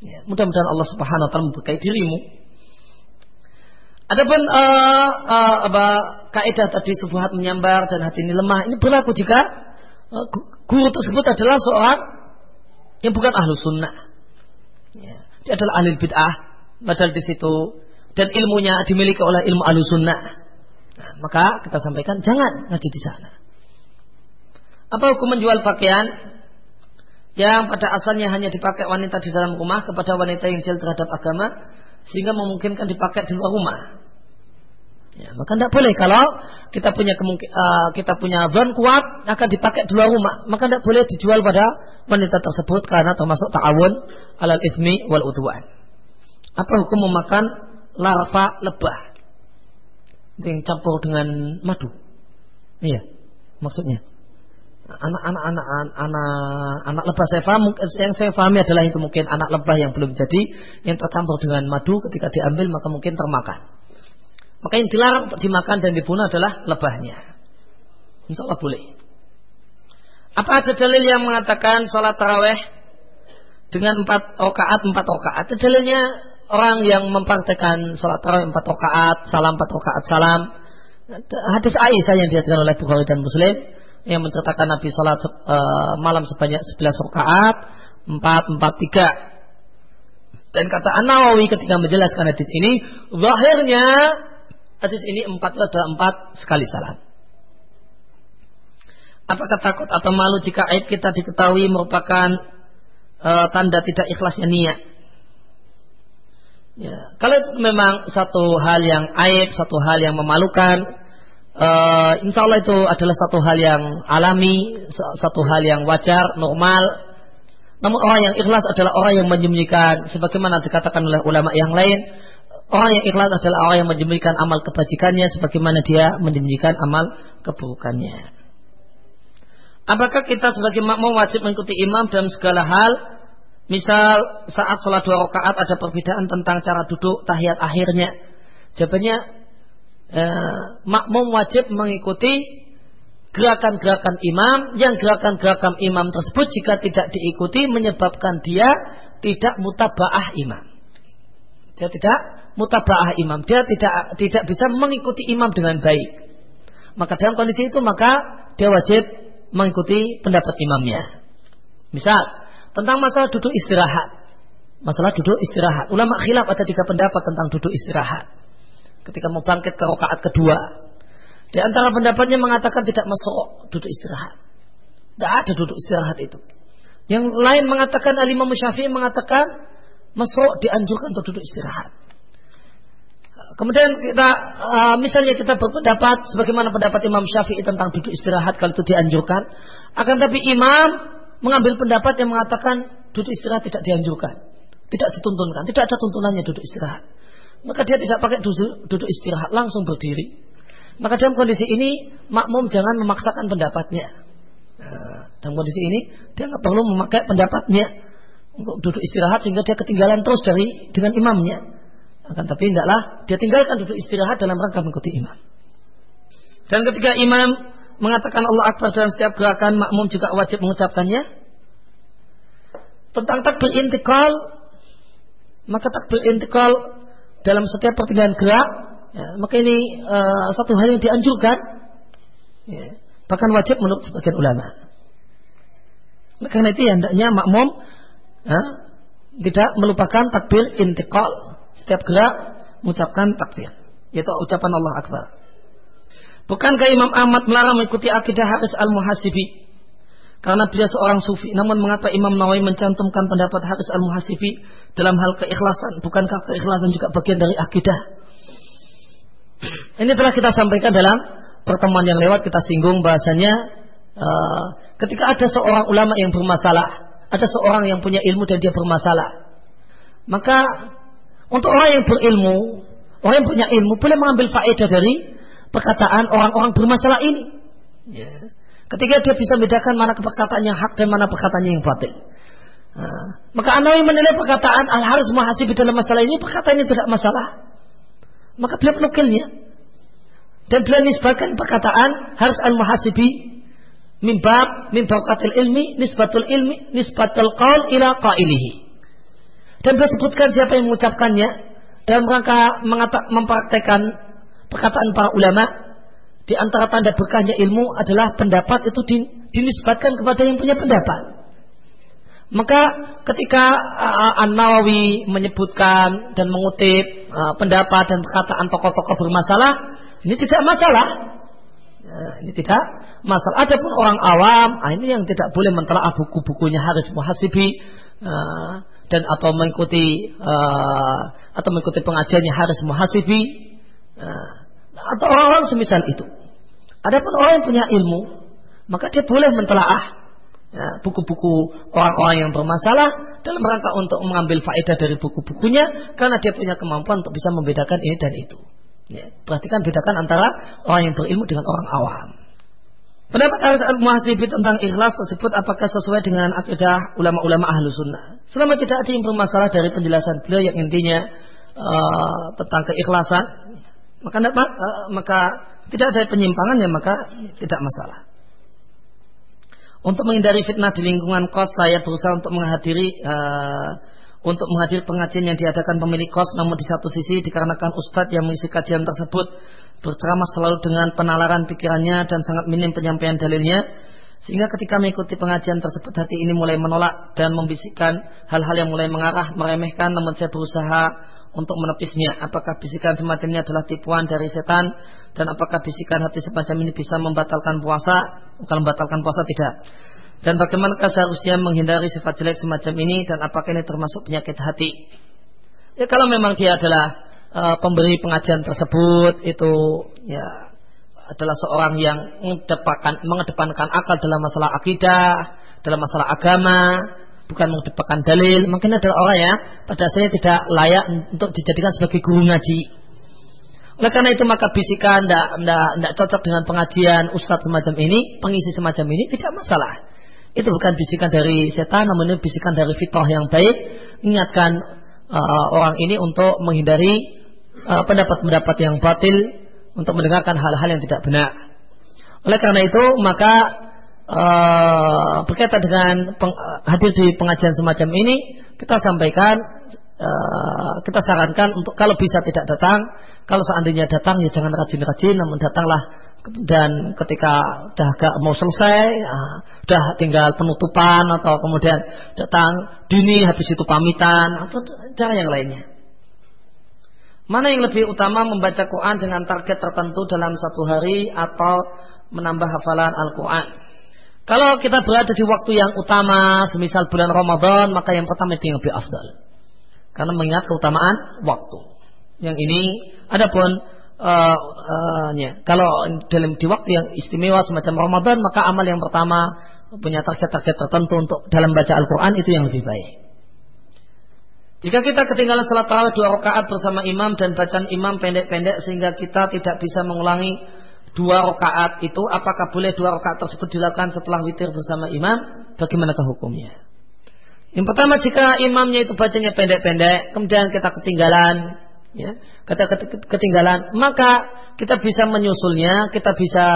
Ya, mudah-mudahan Allah Subhanahu Wa Taala memberkahi dirimu. Adapun uh, uh, apa kaidah tadi subuhat menyambar dan hati ini lemah ini berlaku jika uh, guru tersebut adalah seorang yang bukan ahlu sunnah. Dia adalah ahli bid'ah, padahal di situ dan ilmunya dimiliki oleh ilmu ahlu sunnah. Nah, maka kita sampaikan jangan ngaji di sana. Apa hukum menjual pakaian yang pada asalnya hanya dipakai wanita di dalam rumah kepada wanita yang jahil terhadap agama sehingga memungkinkan dipakai di luar rumah. Ya, maka tidak boleh. Kalau kita punya uh, kita punya zon kuat akan dipakai di luar rumah, maka tidak boleh dijual pada wanita tersebut karena termasuk ta'awun alal ismi wal udwan. Apa hukum memakan larva lebah? Yang campur dengan madu? Iya, maksudnya. Anak-anak anak anak anak lebah saya paham yang saya pahami adalah itu mungkin anak lebah yang belum jadi yang tercampur dengan madu ketika diambil maka mungkin termakan maka yang dilarang untuk dimakan dan dibunuh adalah lebahnya. Insya Allah boleh. Apa ada dalil yang mengatakan sholat taraweh dengan empat rakaat empat rakaat? Ada dalilnya orang yang mempraktekkan sholat taraweh empat rakaat salam empat rakaat salam. Hadis Aisyah yang dihadirkan oleh Bukhari dan Muslim yang menceritakan Nabi sholat uh, malam sebanyak 11 rakaat 4 4 3 dan kata An-Nawawi ketika menjelaskan hadis ini zahirnya hadis ini empat adalah empat sekali salat apakah takut atau malu jika aib kita diketahui merupakan uh, tanda tidak ikhlasnya niat? Ya, kalau itu memang satu hal yang aib satu hal yang memalukan uh, insya Allah itu adalah satu hal yang alami, satu hal yang wajar, normal. Namun orang yang ikhlas adalah orang yang menyembunyikan, sebagaimana dikatakan oleh ulama yang lain, orang yang ikhlas adalah orang yang menyembunyikan amal kebajikannya, sebagaimana dia menyembunyikan amal keburukannya. Apakah kita sebagai makmum wajib mengikuti imam dalam segala hal? Misal saat sholat dua rakaat ada perbedaan tentang cara duduk tahiyat akhirnya. Jawabannya eh, makmum wajib mengikuti gerakan-gerakan imam yang gerakan-gerakan imam tersebut jika tidak diikuti menyebabkan dia tidak mutabaah imam. Dia tidak mutabaah imam. Dia tidak tidak bisa mengikuti imam dengan baik. Maka dalam kondisi itu maka dia wajib mengikuti pendapat imamnya. Misal tentang masalah duduk istirahat. Masalah duduk istirahat. Ulama khilaf ada tiga pendapat tentang duduk istirahat ketika mau bangkit ke rakaat kedua. Di antara pendapatnya mengatakan tidak masuk duduk istirahat. Tidak ada duduk istirahat itu. Yang lain mengatakan Alimah Syafi'i mengatakan masuk dianjurkan untuk duduk istirahat. Kemudian kita uh, misalnya kita berpendapat sebagaimana pendapat Imam Syafi'i tentang duduk istirahat kalau itu dianjurkan, akan tapi imam mengambil pendapat yang mengatakan duduk istirahat tidak dianjurkan, tidak dituntunkan, tidak ada tuntunannya duduk istirahat maka dia tidak pakai duduk, duduk istirahat, langsung berdiri. Maka dalam kondisi ini makmum jangan memaksakan pendapatnya. Nah, dalam kondisi ini dia nggak perlu memakai pendapatnya untuk duduk istirahat sehingga dia ketinggalan terus dari dengan imamnya. Akan tapi tidaklah dia tinggalkan duduk istirahat dalam rangka mengikuti imam. Dan ketika imam mengatakan Allah Akbar dalam setiap gerakan makmum juga wajib mengucapkannya. Tentang takbir intikal maka takbir intikal dalam setiap perpindahan gerak, ya, maka ini uh, satu hal yang dianjurkan, ya, bahkan wajib menurut sebagian ulama. Karena itu hendaknya makmum tidak melupakan takbir intikal setiap gerak mengucapkan takbir, yaitu ucapan Allah Akbar. Bukankah Imam Ahmad melarang mengikuti akidah Haris al-Muhasibi karena beliau seorang sufi. Namun mengapa Imam Nawawi mencantumkan pendapat Haris al-Muhasibi dalam hal keikhlasan? Bukankah keikhlasan juga bagian dari akidah? Ini telah kita sampaikan dalam pertemuan yang lewat kita singgung bahasanya uh, ketika ada seorang ulama yang bermasalah, ada seorang yang punya ilmu dan dia bermasalah, maka untuk orang yang berilmu, orang yang punya ilmu boleh mengambil faedah dari perkataan orang-orang bermasalah ini. Yeah. Ketika dia bisa membedakan mana perkataan yang hak dan mana perkataan yang batil. Nah, maka Anawi menilai perkataan Al Haris Muhasibi dalam masalah ini perkataannya tidak masalah. Maka beliau menukilnya. Dan beliau nisbatkan perkataan Haris Al Muhasibi mimbab katil ilmi nisbatul ilmi nisbatul qaul ila qailihi. Dan beliau sebutkan siapa yang mengucapkannya dalam rangka mempraktekkan perkataan para ulama di antara tanda berkahnya ilmu adalah pendapat itu dinisbatkan kepada yang punya pendapat. Maka ketika uh, An Nawawi menyebutkan dan mengutip uh, pendapat dan perkataan tokoh-tokoh bermasalah, ini tidak masalah. Ya, ini tidak masalah. Adapun orang awam, ah, ini yang tidak boleh mentelaah buku-bukunya Haris Muhasibi uh, dan atau mengikuti uh, atau mengikuti pengajiannya Haris Muhasibi uh, atau orang-orang semisal itu. Adapun orang yang punya ilmu, maka dia boleh mentelaah ya, buku-buku orang-orang yang bermasalah dalam rangka untuk mengambil faedah dari buku-bukunya karena dia punya kemampuan untuk bisa membedakan ini dan itu. Ya, perhatikan bedakan antara orang yang berilmu dengan orang awam. Pendapat Aris al-Muhasibi tentang ikhlas tersebut apakah sesuai dengan akidah ulama-ulama ahlu sunnah? Selama tidak ada yang bermasalah dari penjelasan beliau yang intinya uh, tentang keikhlasan, maka, uh, maka tidak ada penyimpangan ya maka tidak masalah. Untuk menghindari fitnah di lingkungan kos, saya berusaha untuk menghadiri uh, untuk menghadiri pengajian yang diadakan pemilik kos namun di satu sisi dikarenakan ustadz yang mengisi kajian tersebut berceramah selalu dengan penalaran pikirannya dan sangat minim penyampaian dalilnya sehingga ketika mengikuti pengajian tersebut hati ini mulai menolak dan membisikkan hal-hal yang mulai mengarah meremehkan namun saya berusaha untuk menepisnya. Apakah bisikan semacam ini adalah tipuan dari setan? Dan apakah bisikan hati semacam ini bisa membatalkan puasa? Kalau membatalkan puasa tidak dan bagaimana seharusnya menghindari sifat jelek semacam ini dan apakah ini termasuk penyakit hati? Ya kalau memang dia adalah uh, pemberi pengajian tersebut itu ya adalah seorang yang mengedepankan, mengedepankan akal dalam masalah akidah, dalam masalah agama, bukan mengedepankan dalil. Mungkin adalah orang ya pada saya tidak layak untuk dijadikan sebagai guru ngaji. Oleh karena itu maka bisikan tidak cocok dengan pengajian ustadz semacam ini, pengisi semacam ini tidak masalah. Itu bukan bisikan dari setan, namun ini bisikan dari fitrah yang baik. Ingatkan uh, orang ini untuk menghindari uh, pendapat-pendapat uh, yang batil, untuk mendengarkan hal-hal yang tidak benar. Oleh karena itu, maka uh, berkaitan dengan peng, hadir di pengajian semacam ini, kita sampaikan, uh, kita sarankan untuk kalau bisa tidak datang, kalau seandainya datang ya jangan rajin-rajin, namun datanglah dan ketika udah agak mau selesai, ya, udah tinggal penutupan atau kemudian datang dini habis itu pamitan atau cara yang lainnya. Mana yang lebih utama membaca Quran dengan target tertentu dalam satu hari atau menambah hafalan Al-Quran? Kalau kita berada di waktu yang utama, semisal bulan Ramadan, maka yang pertama itu yang lebih afdal. Karena mengingat keutamaan waktu. Yang ini, adapun uh, uh. Kalau dalam di waktu yang istimewa semacam Ramadan maka amal yang pertama punya target-target tertentu untuk dalam baca Al-Quran itu yang lebih baik. Jika kita ketinggalan salat tarawih dua rakaat bersama imam dan bacaan imam pendek-pendek sehingga kita tidak bisa mengulangi dua rakaat itu, apakah boleh dua rakaat tersebut dilakukan setelah witir bersama imam? Bagaimanakah hukumnya? Yang pertama jika imamnya itu bacanya pendek-pendek, kemudian kita ketinggalan, ya, ketinggalan, maka kita bisa menyusulnya, kita bisa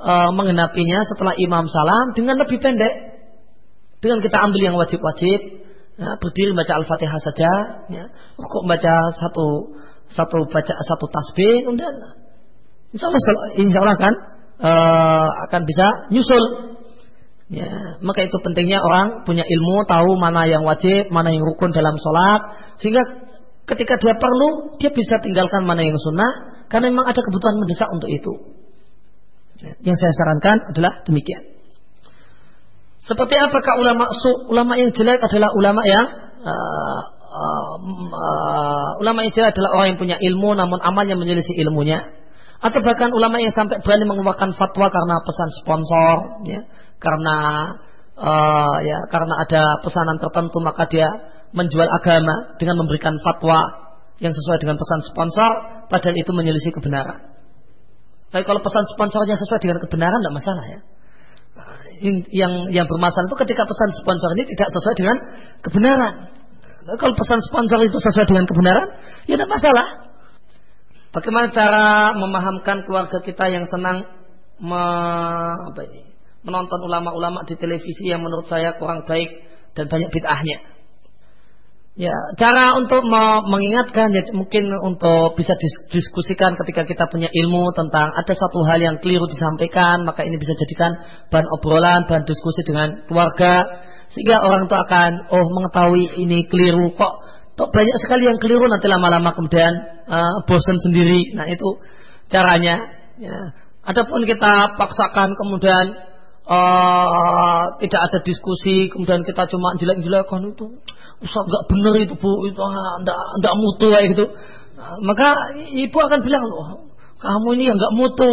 uh, mengenapinya setelah imam salam dengan lebih pendek. Dengan kita ambil yang wajib-wajib, ya, berdiri baca al-fatihah saja, ya, kok baca satu satu baca satu tasbih, kemudian insya Allah, kan uh, akan bisa nyusul. Ya, maka itu pentingnya orang punya ilmu, tahu mana yang wajib, mana yang rukun dalam sholat, sehingga Ketika dia perlu, dia bisa tinggalkan mana yang sunnah, karena memang ada kebutuhan mendesak untuk itu. Yang saya sarankan adalah demikian. Seperti apakah ulama? Ulama yang jelek adalah ulama yang uh, uh, uh, ulama yang jelek adalah orang yang punya ilmu namun amalnya menyelisih ilmunya. Atau bahkan ulama yang sampai berani mengeluarkan fatwa karena pesan sponsor, ya, karena uh, ya karena ada pesanan tertentu maka dia menjual agama dengan memberikan fatwa yang sesuai dengan pesan sponsor, padahal itu menyelisih kebenaran. Tapi kalau pesan sponsornya sesuai dengan kebenaran, tidak masalah ya. Yang yang bermasalah itu ketika pesan sponsor ini tidak sesuai dengan kebenaran. Tapi kalau pesan sponsor itu sesuai dengan kebenaran, ya tidak masalah. Bagaimana cara memahamkan keluarga kita yang senang me, apa ini, menonton ulama-ulama di televisi yang menurut saya kurang baik dan banyak bid'ahnya? Ya, cara untuk mengingatkan ya mungkin untuk bisa diskusikan ketika kita punya ilmu tentang ada satu hal yang keliru disampaikan, maka ini bisa jadikan bahan obrolan, bahan diskusi dengan keluarga sehingga orang itu akan oh mengetahui ini keliru kok kok banyak sekali yang keliru nanti lama-lama kemudian uh, bosan sendiri. Nah, itu caranya ya. Adapun kita paksakan kemudian uh, tidak ada diskusi, kemudian kita cuma jelek-jelekan itu, usah nggak benar itu bu, itu ah, nggak mutu kayak gitu. Maka ibu akan bilang loh, kamu ini yang nggak mutu.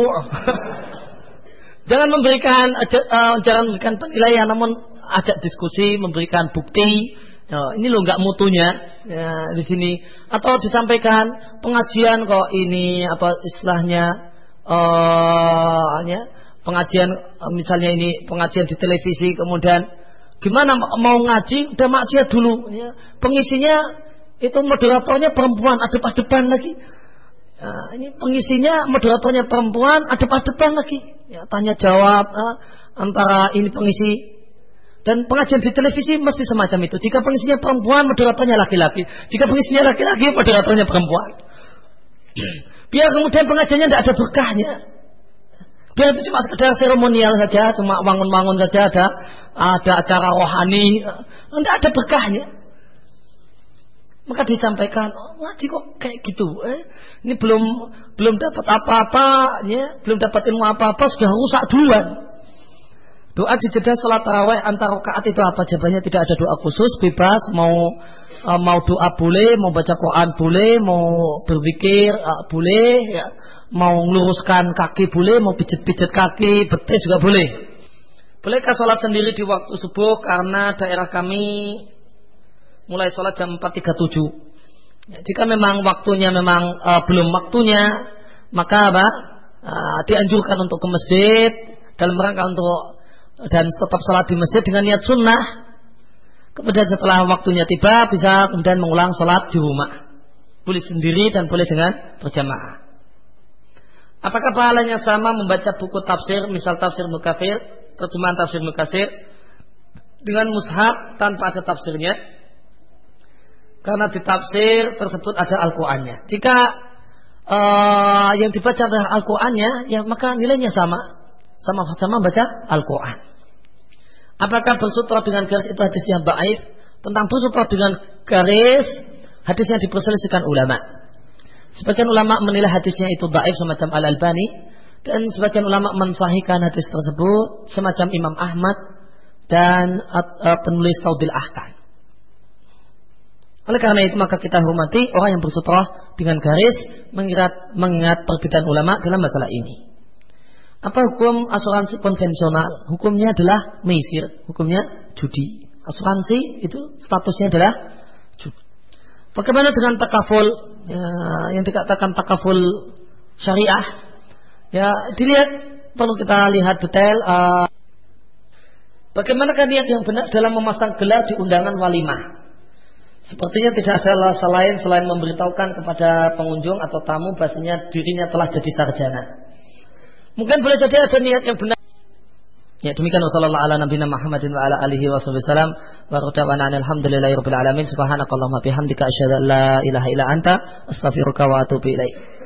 jangan memberikan uh, jangan memberikan penilaian, namun ajak diskusi, memberikan bukti. Oh, ini lo nggak mutunya ya, di sini atau disampaikan pengajian kok ini apa istilahnya uh, ya, pengajian uh, misalnya ini pengajian di televisi kemudian gimana mau ngaji udah maksiat dulu ya. pengisinya itu moderatornya perempuan ada depan lagi nah, ini pengisinya moderatornya perempuan ada depan lagi ya, tanya jawab uh, antara ini pengisi dan pengajian di televisi mesti semacam itu. Jika pengisinya perempuan, moderatornya laki-laki. Jika pengisinya laki-laki, moderatornya perempuan. Biar kemudian pengajiannya tidak ada berkahnya. Biar itu cuma sekedar seremonial saja, cuma bangun-bangun saja ada ada acara rohani, tidak ada berkahnya. Maka disampaikan, oh, ngaji kok kayak gitu. Eh, ini belum belum dapat apa-apa, ya, belum dapat ilmu apa-apa sudah rusak duluan. Doa di jeda sholat taraweh antar rakaat itu apa? Jawabannya tidak ada doa khusus, bebas mau uh, mau doa boleh, mau baca Quran boleh, mau berpikir uh, boleh, ya. mau meluruskan kaki boleh, mau pijet-pijet kaki, betis juga boleh. Bolehkah sholat sendiri di waktu subuh karena daerah kami mulai sholat jam 4.37. Ya, jika memang waktunya memang uh, belum waktunya, maka apa? Uh, dianjurkan untuk ke masjid dalam rangka untuk dan tetap sholat di masjid dengan niat sunnah Kemudian setelah waktunya tiba bisa kemudian mengulang sholat di rumah. Boleh sendiri dan boleh dengan berjamaah. Apakah pahalanya sama membaca buku tafsir, misal tafsir mukafir, terjemahan tafsir mukasir, dengan mushaf tanpa ada tafsirnya? Karena di tafsir tersebut ada Al-Qur'annya. Jika uh, yang dibaca adalah Al-Qur'annya, ya maka nilainya sama. Sama-sama baca Al-Qur'an. Apakah bersutra dengan garis itu hadis yang baik? Tentang bersutra dengan garis, hadis yang diperselisihkan ulama. Sebagian ulama menilai hadisnya itu baik semacam Al-Albani. Dan sebagian ulama mensahihkan hadis tersebut semacam Imam Ahmad dan uh, penulis Saudil Ahkam. Oleh karena itu maka kita hormati orang yang bersutra dengan garis mengingat, mengingat perbedaan ulama dalam masalah ini. Apa hukum asuransi konvensional? Hukumnya adalah meisir, hukumnya judi. Asuransi itu statusnya adalah judi. Bagaimana dengan takaful ya, yang dikatakan takaful syariah? Ya dilihat perlu kita lihat detail. Uh, bagaimana kan niat yang benar dalam memasang gelar di undangan walimah? Sepertinya tidak ada alasan lain selain memberitahukan kepada pengunjung atau tamu bahasanya dirinya telah jadi sarjana. Mungkin boleh jadi ada niat yang benar. Ya demikian wasallallahu ala nabiyina Muhammadin wa ala alihi wa sallam wa radwana alhamdulillahi rabbil alamin subhanakallahumma bihamdika asyhadu an la ilaha illa anta astaghfiruka wa atubu ilaik.